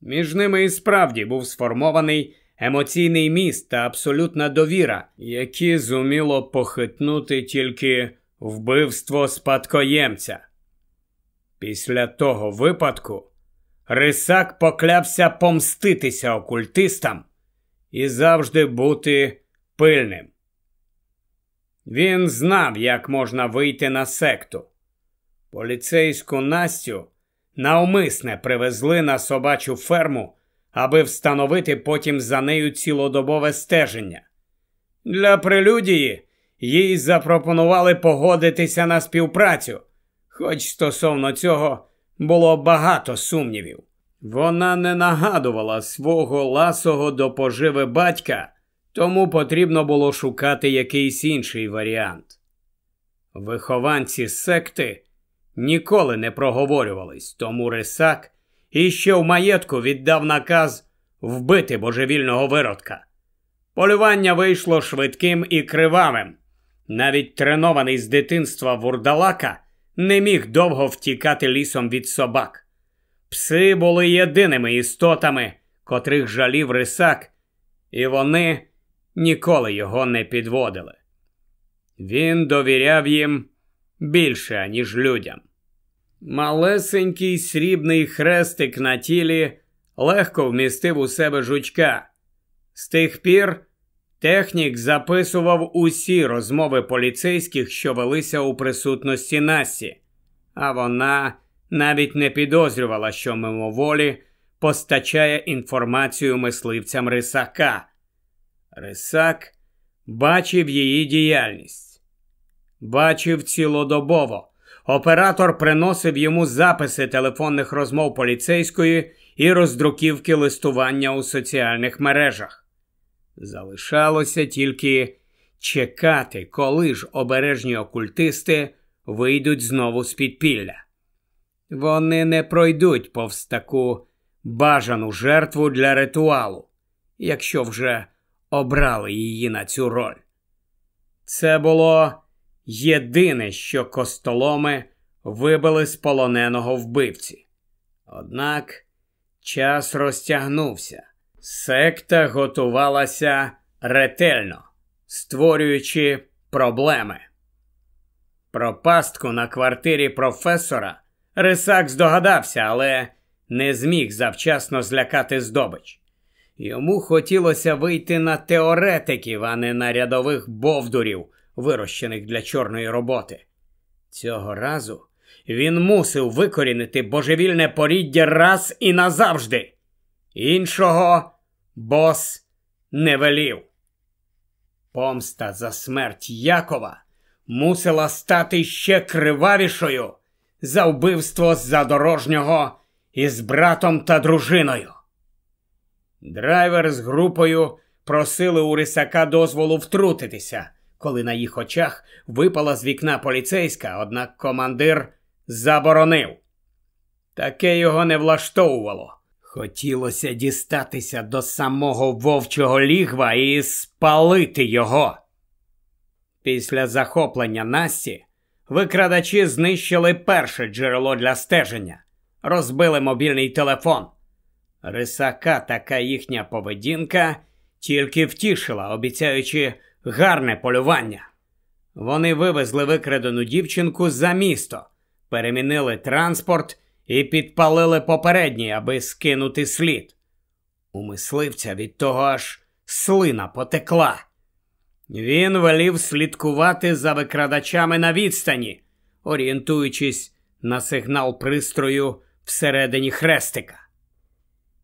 Між ними і справді був сформований емоційний міст та абсолютна довіра, які зуміло похитнути тільки вбивство спадкоємця. Після того випадку Рисак поклявся помститися окультистам і завжди бути пильним. Він знав, як можна вийти на секту. Поліцейську Настю навмисне привезли на собачу ферму, аби встановити потім за нею цілодобове стеження. Для прелюдії їй запропонували погодитися на співпрацю, хоч стосовно цього було багато сумнівів. Вона не нагадувала свого ласого до поживи батька, тому потрібно було шукати якийсь інший варіант. Вихованці секти ніколи не проговорювались, тому Рисак іще в маєтку віддав наказ вбити божевільного виродка. Полювання вийшло швидким і кривавим. Навіть тренований з дитинства вурдалака не міг довго втікати лісом від собак. Пси були єдиними істотами, котрих жалів рисак, і вони ніколи його не підводили. Він довіряв їм більше, аніж людям. Малесенький срібний хрестик на тілі легко вмістив у себе жучка. З тих пір технік записував усі розмови поліцейських, що велися у присутності Насті, а вона навіть не підозрювала, що мимоволі постачає інформацію мисливцям Рисака. Рисак бачив її діяльність, бачив цілодобово. Оператор приносив йому записи телефонних розмов поліцейської і роздруківки листування у соціальних мережах. Залишалося тільки чекати, коли ж обережні окультисти вийдуть знову з підпілля. Вони не пройдуть повз таку бажану жертву для ритуалу, якщо вже обрали її на цю роль. Це було єдине, що костоломи вибили з полоненого вбивці. Однак час розтягнувся. Секта готувалася ретельно, створюючи проблеми. Про пастку на квартирі професора Рисак здогадався, але не зміг завчасно злякати здобич. Йому хотілося вийти на теоретиків, а не на рядових бовдурів, вирощених для чорної роботи. Цього разу він мусив викорінити божевільне поріддя раз і назавжди. Іншого бос не велів. Помста за смерть Якова мусила стати ще кривавішою за вбивство задорожнього із братом та дружиною. Драйвер з групою просили у рисака дозволу втрутитися, коли на їх очах випала з вікна поліцейська, однак командир заборонив. Таке його не влаштовувало. Хотілося дістатися до самого вовчого лігва і спалити його. Після захоплення Насті викрадачі знищили перше джерело для стеження, розбили мобільний телефон. Рисака така їхня поведінка тільки втішила, обіцяючи гарне полювання. Вони вивезли викрадену дівчинку за місто, перемінили транспорт і підпалили попередній, аби скинути слід. У мисливця від того аж слина потекла. Він велів слідкувати за викрадачами на відстані, орієнтуючись на сигнал пристрою всередині хрестика.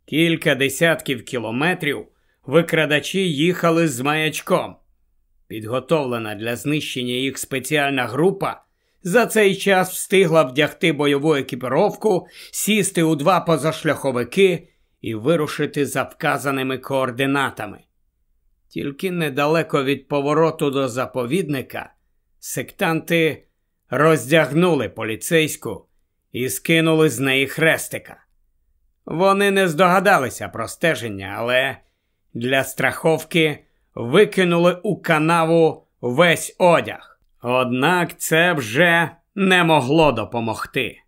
Кілька десятків кілометрів викрадачі їхали з маячком. підготовлена для знищення їх спеціальна група, за цей час встигла вдягти бойову екіпіровку, сісти у два позашляховики і вирушити за вказаними координатами. Тільки недалеко від повороту до заповідника сектанти роздягнули поліцейську і скинули з неї хрестика. Вони не здогадалися про стеження, але для страховки викинули у канаву весь одяг. Однак це вже не могло допомогти.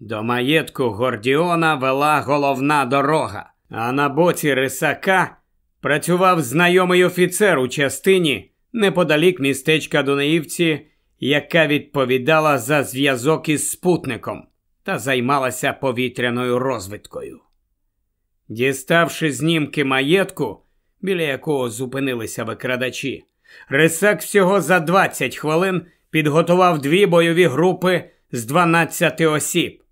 До маєтку Гордіона вела головна дорога, а на боці рисака працював знайомий офіцер у частині неподалік містечка Дунаївці, яка відповідала за зв'язок із спутником та займалася повітряною розвідкою. Діставши знімки маєтку, біля якого зупинилися викрадачі, Рисак всього за 20 хвилин підготував дві бойові групи з 12 осіб.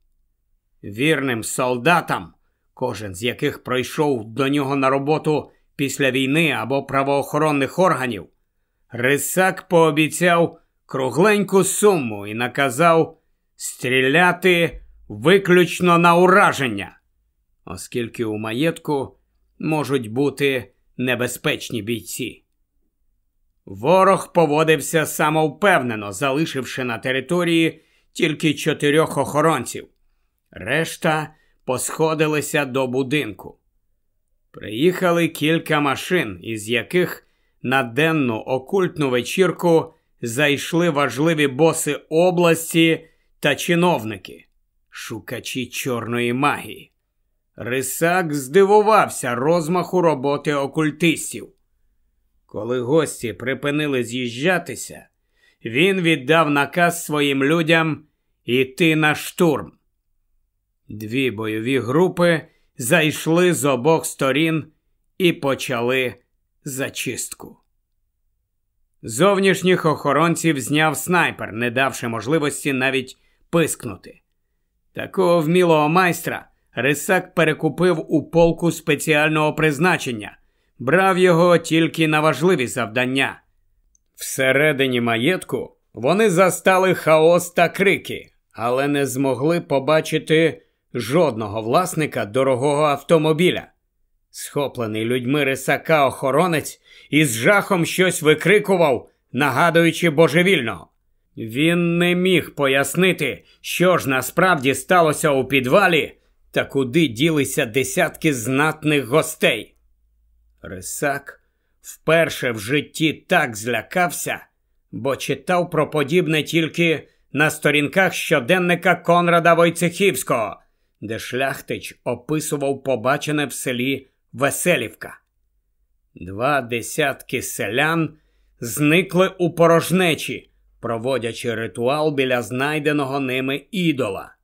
Вірним солдатам, кожен з яких пройшов до нього на роботу після війни або правоохоронних органів, Рисак пообіцяв кругленьку суму і наказав стріляти виключно на ураження, оскільки у маєтку можуть бути небезпечні бійці. Ворог поводився самовпевнено, залишивши на території тільки чотирьох охоронців. Решта посходилися до будинку. Приїхали кілька машин, із яких на денну окультну вечірку зайшли важливі боси області та чиновники, шукачі чорної магії. Рисак здивувався розмаху роботи окультистів. Коли гості припинили з'їжджатися, він віддав наказ своїм людям іти на штурм. Дві бойові групи зайшли з обох сторін і почали зачистку. Зовнішніх охоронців зняв снайпер, не давши можливості навіть пискнути. Такого вмілого майстра Рисак перекупив у полку спеціального призначення, брав його тільки на важливі завдання. Всередині маєтку вони застали хаос та крики, але не змогли побачити жодного власника дорогого автомобіля. Схоплений людьми рисака охоронець із жахом щось викрикував, нагадуючи божевільного. Він не міг пояснити, що ж насправді сталося у підвалі та куди ділися десятки знатних гостей. Рисак вперше в житті так злякався, бо читав про подібне тільки на сторінках щоденника Конрада Войцехівського, де шляхтич описував побачене в селі Веселівка. Два десятки селян зникли у порожнечі, проводячи ритуал біля знайденого ними ідола.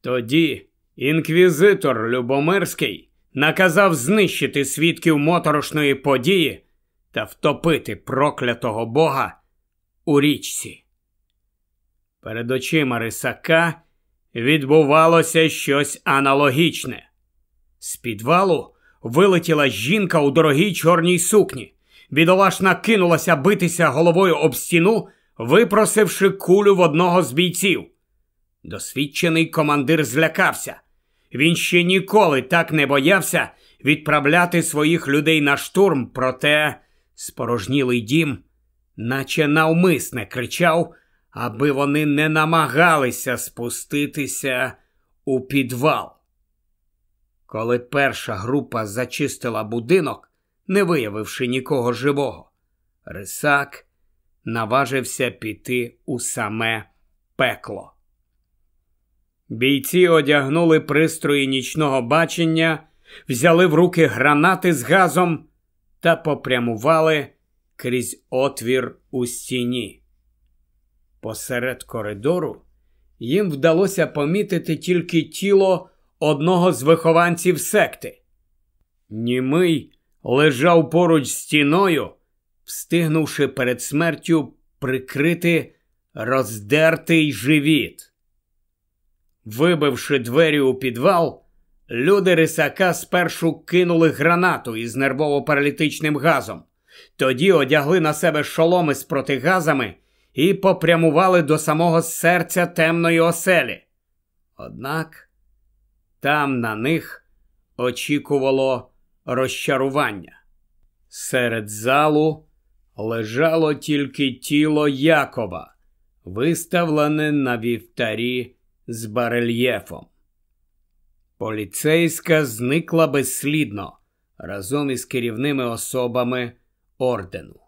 Тоді інквізитор Любомирський наказав знищити свідків моторошної події та втопити проклятого бога у річці. Перед очима рисака відбувалося щось аналогічне. З підвалу вилетіла жінка у дорогій чорній сукні. Бідолашна кинулася битися головою об стіну, випросивши кулю в одного з бійців. Досвідчений командир злякався. Він ще ніколи так не боявся відправляти своїх людей на штурм, проте спорожнілий дім, наче навмисне кричав, аби вони не намагалися спуститися у підвал. Коли перша група зачистила будинок, не виявивши нікого живого, Рисак наважився піти у саме пекло. Бійці одягнули пристрої нічного бачення, взяли в руки гранати з газом та попрямували крізь отвір у стіні. Посеред коридору їм вдалося помітити тільки тіло одного з вихованців секти. Німий лежав поруч з стіною, встигнувши перед смертю прикрити роздертий живіт. Вибивши двері у підвал, люди рисака спершу кинули гранату із нервово-паралітичним газом, Тоді одягли на себе шоломи з протигазами і попрямували до самого серця темної оселі. Однак там на них очікувало розчарування. Серед залу лежало тільки тіло Якова, виставлене на вівтарі з барельєфом. Поліцейська зникла безслідно разом із керівними особами ордену.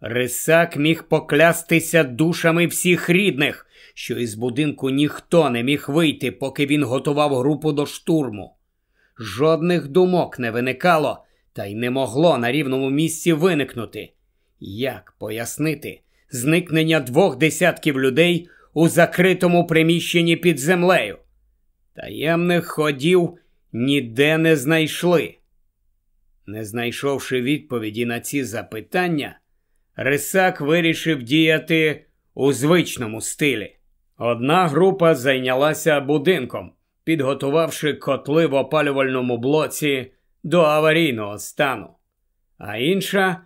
Рисак міг поклястися душами всіх рідних, що із будинку ніхто не міг вийти, поки він готував групу до штурму. Жодних думок не виникало, та й не могло на рівному місці виникнути. Як пояснити зникнення двох десятків людей у закритому приміщенні під землею? Таємних ходів ніде не знайшли. Не знайшовши відповіді на ці запитання, Рисак вирішив діяти у звичному стилі. Одна група зайнялася будинком, підготувавши котли в опалювальному блоці до аварійного стану, а інша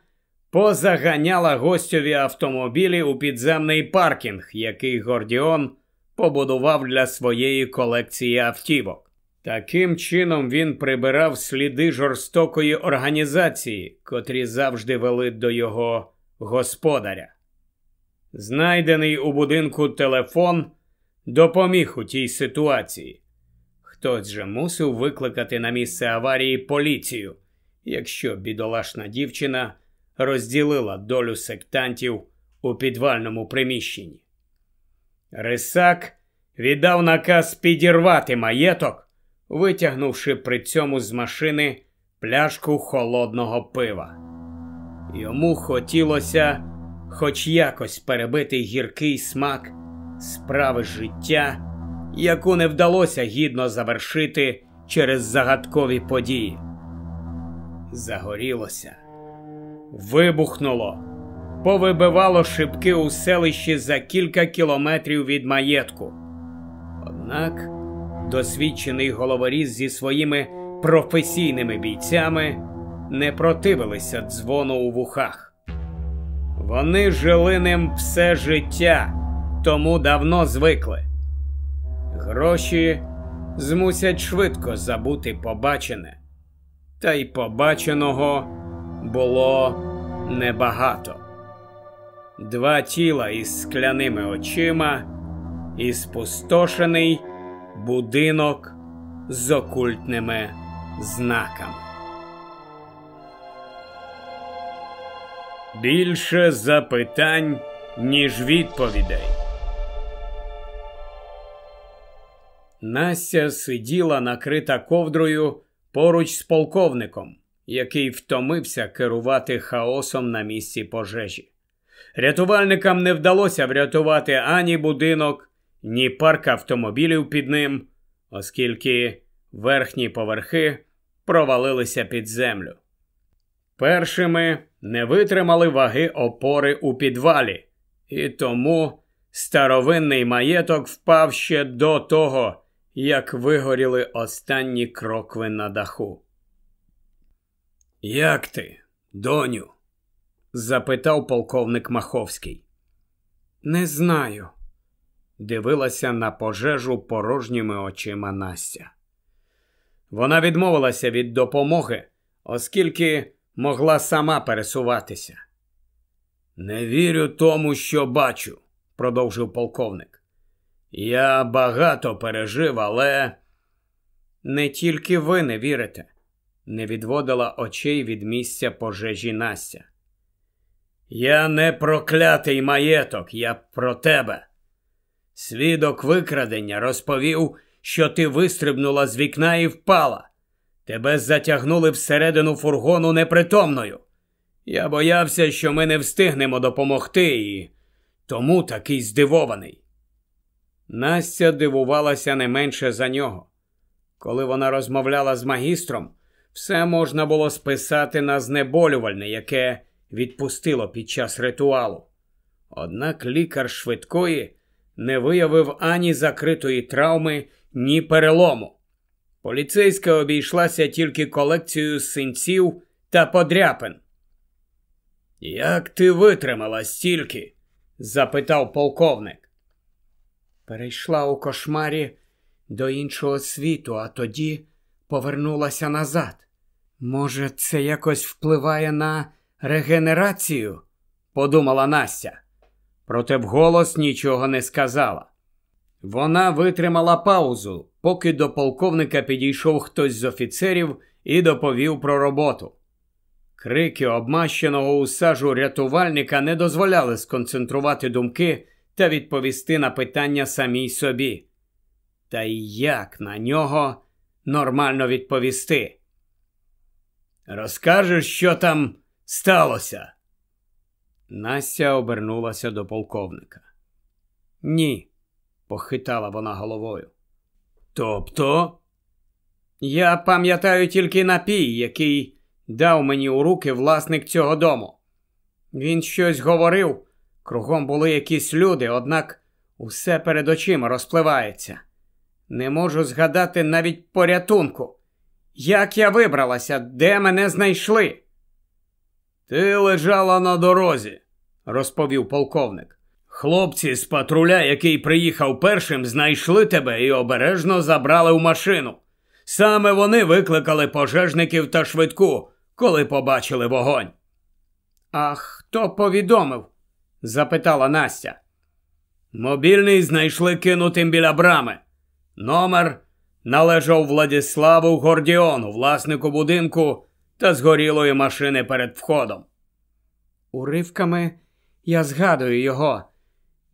позаганяла гостьові автомобілі у підземний паркінг, який Гордіон побудував для своєї колекції автівок. Таким чином він прибирав сліди жорстокої організації, котрі завжди вели до його господаря. Знайдений у будинку телефон допоміг у тій ситуації. Хтось же мусив викликати на місце аварії поліцію, якщо бідолашна дівчина розділила долю сектантів у підвальному приміщенні. Рисак віддав наказ підірвати маєток, витягнувши при цьому з машини пляшку холодного пива. Йому хотілося хоч якось перебити гіркий смак справи життя, яку не вдалося гідно завершити через загадкові події. Загорілося, вибухнуло, повибивало шибки у селищі за кілька кілометрів від маєтку. Однак досвідчений головоріз зі своїми професійними бійцями не противилися дзвону у вухах. Вони жили ним все життя, тому давно звикли. Гроші змусять швидко забути побачене, та й побаченого було небагато. Два тіла із скляними очима і спустошений будинок з окультними знаками. Більше запитань, ніж відповідей. Настя сиділа накрита ковдрою поруч з полковником, який втомився керувати хаосом на місці пожежі. Рятувальникам не вдалося врятувати ані будинок, ні парк автомобілів під ним, оскільки верхні поверхи провалилися під землю. Першими не витримали ваги опори у підвалі, і тому старовинний маєток впав ще до того, як вигоріли останні крокви на даху. Як ти, доню? запитав полковник Маховський. Не знаю, дивилася на пожежу порожніми очима Настя. Вона відмовилася від допомоги, оскільки могла сама пересуватися. Не вірю тому, що бачу, продовжив полковник. Я багато пережив, але не тільки ви не вірите, не відводила очей від місця пожежі Настя. Я не проклятий маєток, я про тебе. Свідок викрадення розповів, що ти вистрибнула з вікна і впала. Тебе затягнули всередину фургону непритомною. Я боявся, що ми не встигнемо допомогти, і тому такий здивований. Настя дивувалася не менше за нього. Коли вона розмовляла з магістром, все можна було списати на знеболювальне, яке відпустило під час ритуалу. Однак лікар швидкої не виявив ані закритої травми, ні перелому. Поліцейська обійшлася тільки колекцією синців та подряпин. Як ти витримала стільки? запитав полковник. Перейшла у кошмарі до іншого світу, а тоді повернулася назад. Може, це якось впливає на регенерацію? подумала Настя. Проте вголос нічого не сказала. Вона витримала паузу, поки до полковника підійшов хтось з офіцерів і доповів про роботу. Крики обмащеного у сажу рятувальника не дозволяли сконцентрувати думки та відповісти на питання самій собі. Та й як на нього нормально відповісти? Розкажеш, що там сталося? Настя обернулася до полковника. Ні, похитала вона головою. Тобто? Я пам'ятаю тільки напій, який дав мені у руки власник цього дому. Він щось говорив, кругом були якісь люди, однак усе перед очима розпливається. Не можу згадати навіть порятунку. Як я вибралася, де мене знайшли? Ти лежала на дорозі, розповів полковник. Хлопці з патруля, який приїхав першим, знайшли тебе і обережно забрали в машину. Саме вони викликали пожежників та швидку, коли побачили вогонь. А хто повідомив? запитала Настя. Мобільний знайшли кинутим біля брами. Номер належав Владіславу Гордіону, власнику будинку та згорілої машини перед входом. Уривками я згадую його.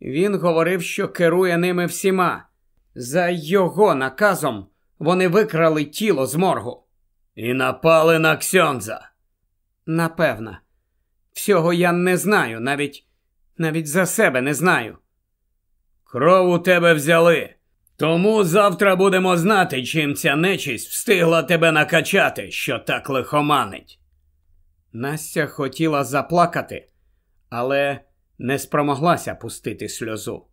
Він говорив, що керує ними всіма. За його наказом вони викрали тіло з моргу. І напали на Ксьонза. Напевно. Всього я не знаю, навіть навіть за себе не знаю. Кров у тебе взяли. Тому завтра будемо знати, чим ця нечість встигла тебе накачати, що так лихоманить. Настя хотіла заплакати, але не спромоглася пустити сльозу.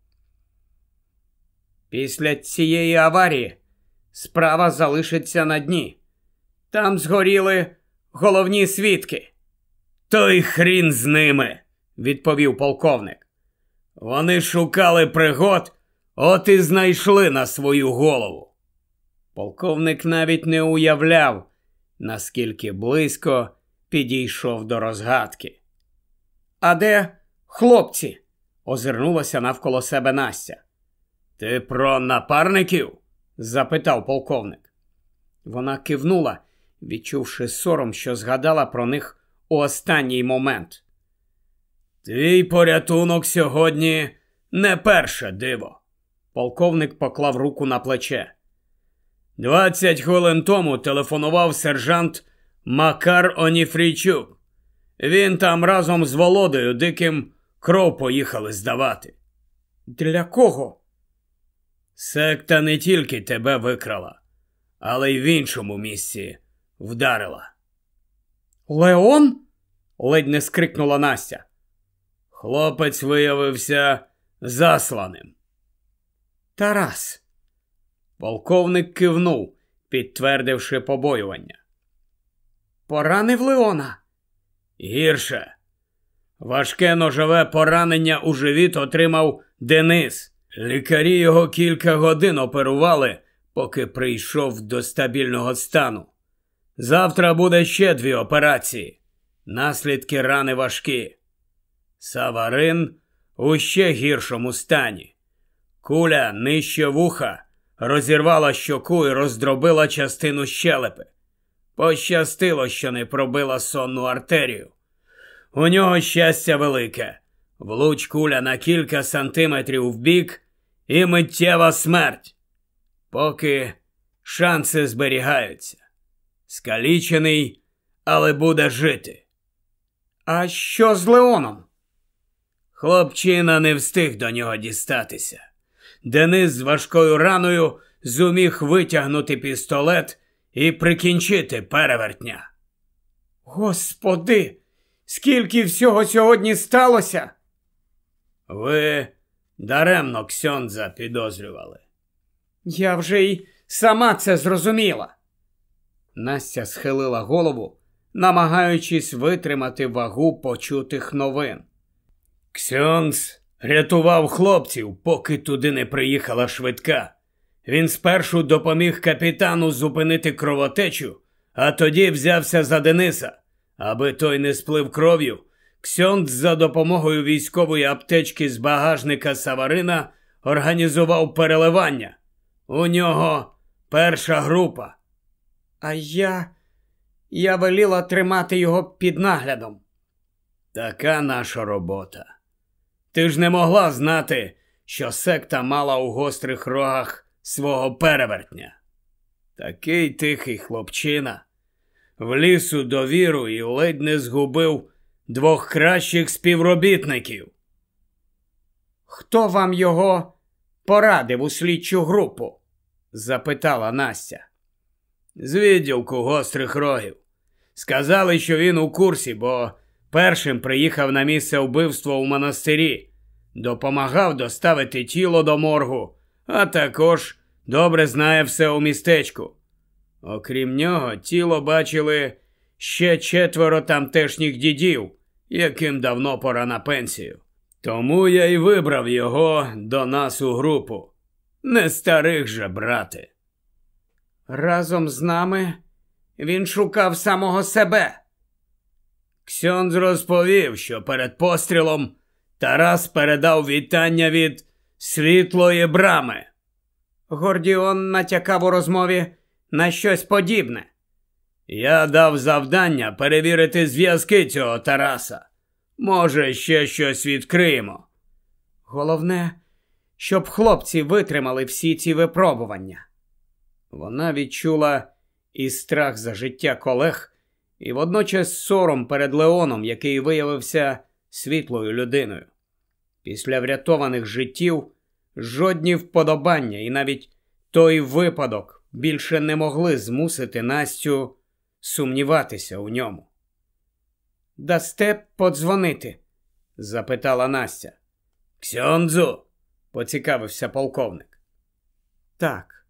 Після цієї аварії справа залишиться на дні. Там згоріли головні свідки. Той хрін з ними, відповів полковник. Вони шукали пригод, от і знайшли на свою голову. Полковник навіть не уявляв, наскільки близько підійшов до розгадки. А де хлопці? озирнулася навколо себе Настя. Ти про напарників? запитав полковник. Вона кивнула, відчувши сором, що згадала про них у останній момент. Твій порятунок сьогодні не перше диво. Полковник поклав руку на плече. Двадцять хвилин тому телефонував сержант Макар Оніфрійчук. Він там разом з Володою диким кров поїхали здавати. Для кого? Секта не тільки тебе викрала, але й в іншому місці вдарила. Леон? ледь не скрикнула Настя. Хлопець виявився засланим. Тарас. Полковник кивнув, підтвердивши побоювання. Поранив Леона. Гірше. Важке ножове поранення у живіт отримав Денис. Лікарі його кілька годин оперували, поки прийшов до стабільного стану. Завтра буде ще дві операції. Наслідки рани важкі. Саварин у ще гіршому стані. Куля нижче вуха розірвала щоку і роздробила частину щелепи. Пощастило, що не пробила сонну артерію. У нього щастя велике. Влуч куля на кілька сантиметрів в бік і миттєва смерть. Поки шанси зберігаються. Скалічений, але буде жити. А що з Леоном? Хлопчина не встиг до нього дістатися. Денис з важкою раною зуміг витягнути пістолет і прикінчити перевертня. Господи, скільки всього сьогодні сталося? Ви даремно Ксьондза підозрювали. Я вже й сама це зрозуміла. Настя схилила голову, намагаючись витримати вагу почутих новин. Ксьонс рятував хлопців, поки туди не приїхала швидка. Він спершу допоміг капітану зупинити кровотечу, а тоді взявся за Дениса. Аби той не сплив кров'ю, Ксьонц за допомогою військової аптечки з багажника Саварина організував переливання. У нього перша група. А я. Я веліла тримати його під наглядом. Така наша робота. Ти ж не могла знати, що секта мала у гострих рогах свого перевертня. Такий тихий хлопчина вліз у довіру і ледь не згубив двох кращих співробітників. Хто вам його порадив у слідчу групу? запитала Настя. З відділку гострих рогів. Сказали, що він у курсі, бо першим приїхав на місце вбивства у монастирі, допомагав доставити тіло до моргу, а також добре знає все у містечку. Окрім нього, тіло бачили ще четверо тамтешніх дідів, яким давно пора на пенсію. Тому я й вибрав його до нас у групу. Не старих же, брате. Разом з нами він шукав самого себе. Ксьонз розповів, що перед пострілом Тарас передав вітання від світлої брами. Гордіон натякав у розмові на щось подібне. Я дав завдання перевірити зв'язки цього Тараса. Може, ще щось відкриємо. Головне, щоб хлопці витримали всі ці випробування. Вона відчула і страх за життя колег, і водночас сором перед Леоном, який виявився світлою людиною. Після врятованих життів жодні вподобання і навіть той випадок більше не могли змусити Настю сумніватися у ньому. Дасте подзвонити? запитала Настя. Ксьондзу, поцікавився полковник. Так.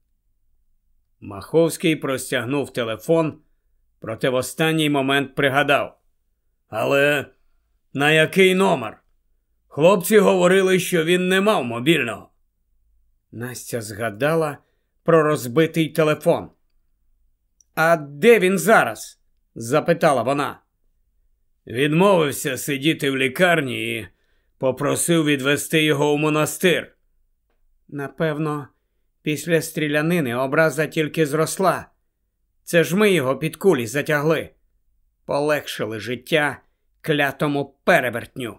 Маховський простягнув телефон, проте в останній момент пригадав. Але на який номер? Хлопці говорили, що він не мав мобільного. Настя згадала про розбитий телефон. А де він зараз? запитала вона. Відмовився сидіти в лікарні і попросив відвести його у монастир. Напевно, після стрілянини образа тільки зросла. Це ж ми його під кулі затягли, полегшили життя клятому перевертню.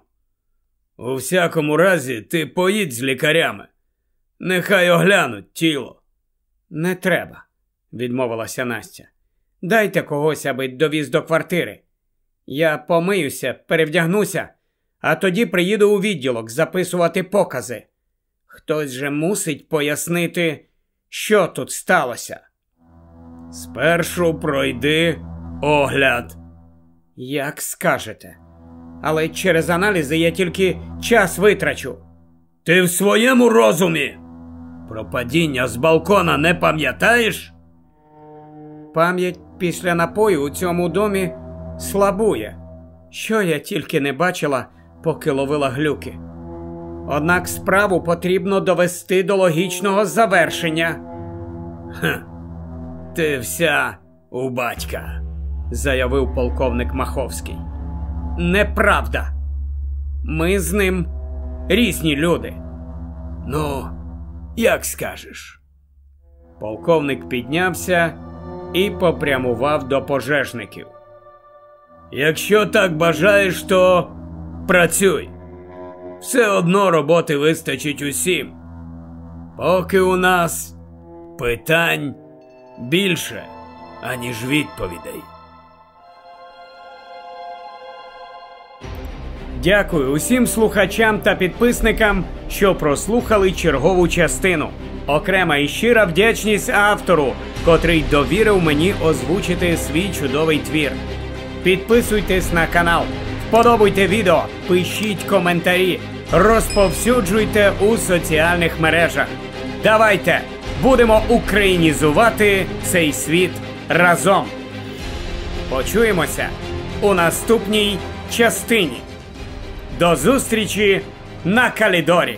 У всякому разі, ти поїдь з лікарями. Нехай оглянуть тіло. Не треба, відмовилася Настя. Дайте когось, аби довіз до квартири. Я помиюся, перевдягнуся, а тоді приїду у відділок записувати покази. Хтось же мусить пояснити, що тут сталося. Спершу пройди огляд. Як скажете. Але через аналізи я тільки час витрачу. Ти в своєму розумі? Про падіння з балкона не пам'ятаєш? Пам'ять після напою у цьому домі слабує, що я тільки не бачила, поки ловила глюки. Однак справу потрібно довести до логічного завершення. Ха, ти вся у батька, заявив полковник Маховський. Неправда. Ми з ним різні люди. Ну, як скажеш. Полковник піднявся і попрямував до пожежників. Якщо так бажаєш, то працюй. Все одно роботи вистачить усім. Поки у нас питань більше, аніж відповідей. Дякую усім слухачам та підписникам, що прослухали чергову частину. Окрема і щира вдячність автору, котрий довірив мені озвучити свій чудовий твір. Підписуйтесь на канал, вподобуйте відео, пишіть коментарі, розповсюджуйте у соціальних мережах. Давайте будемо українізувати цей світ разом. Почуємося у наступній частині. До зустрічі на Калідорі!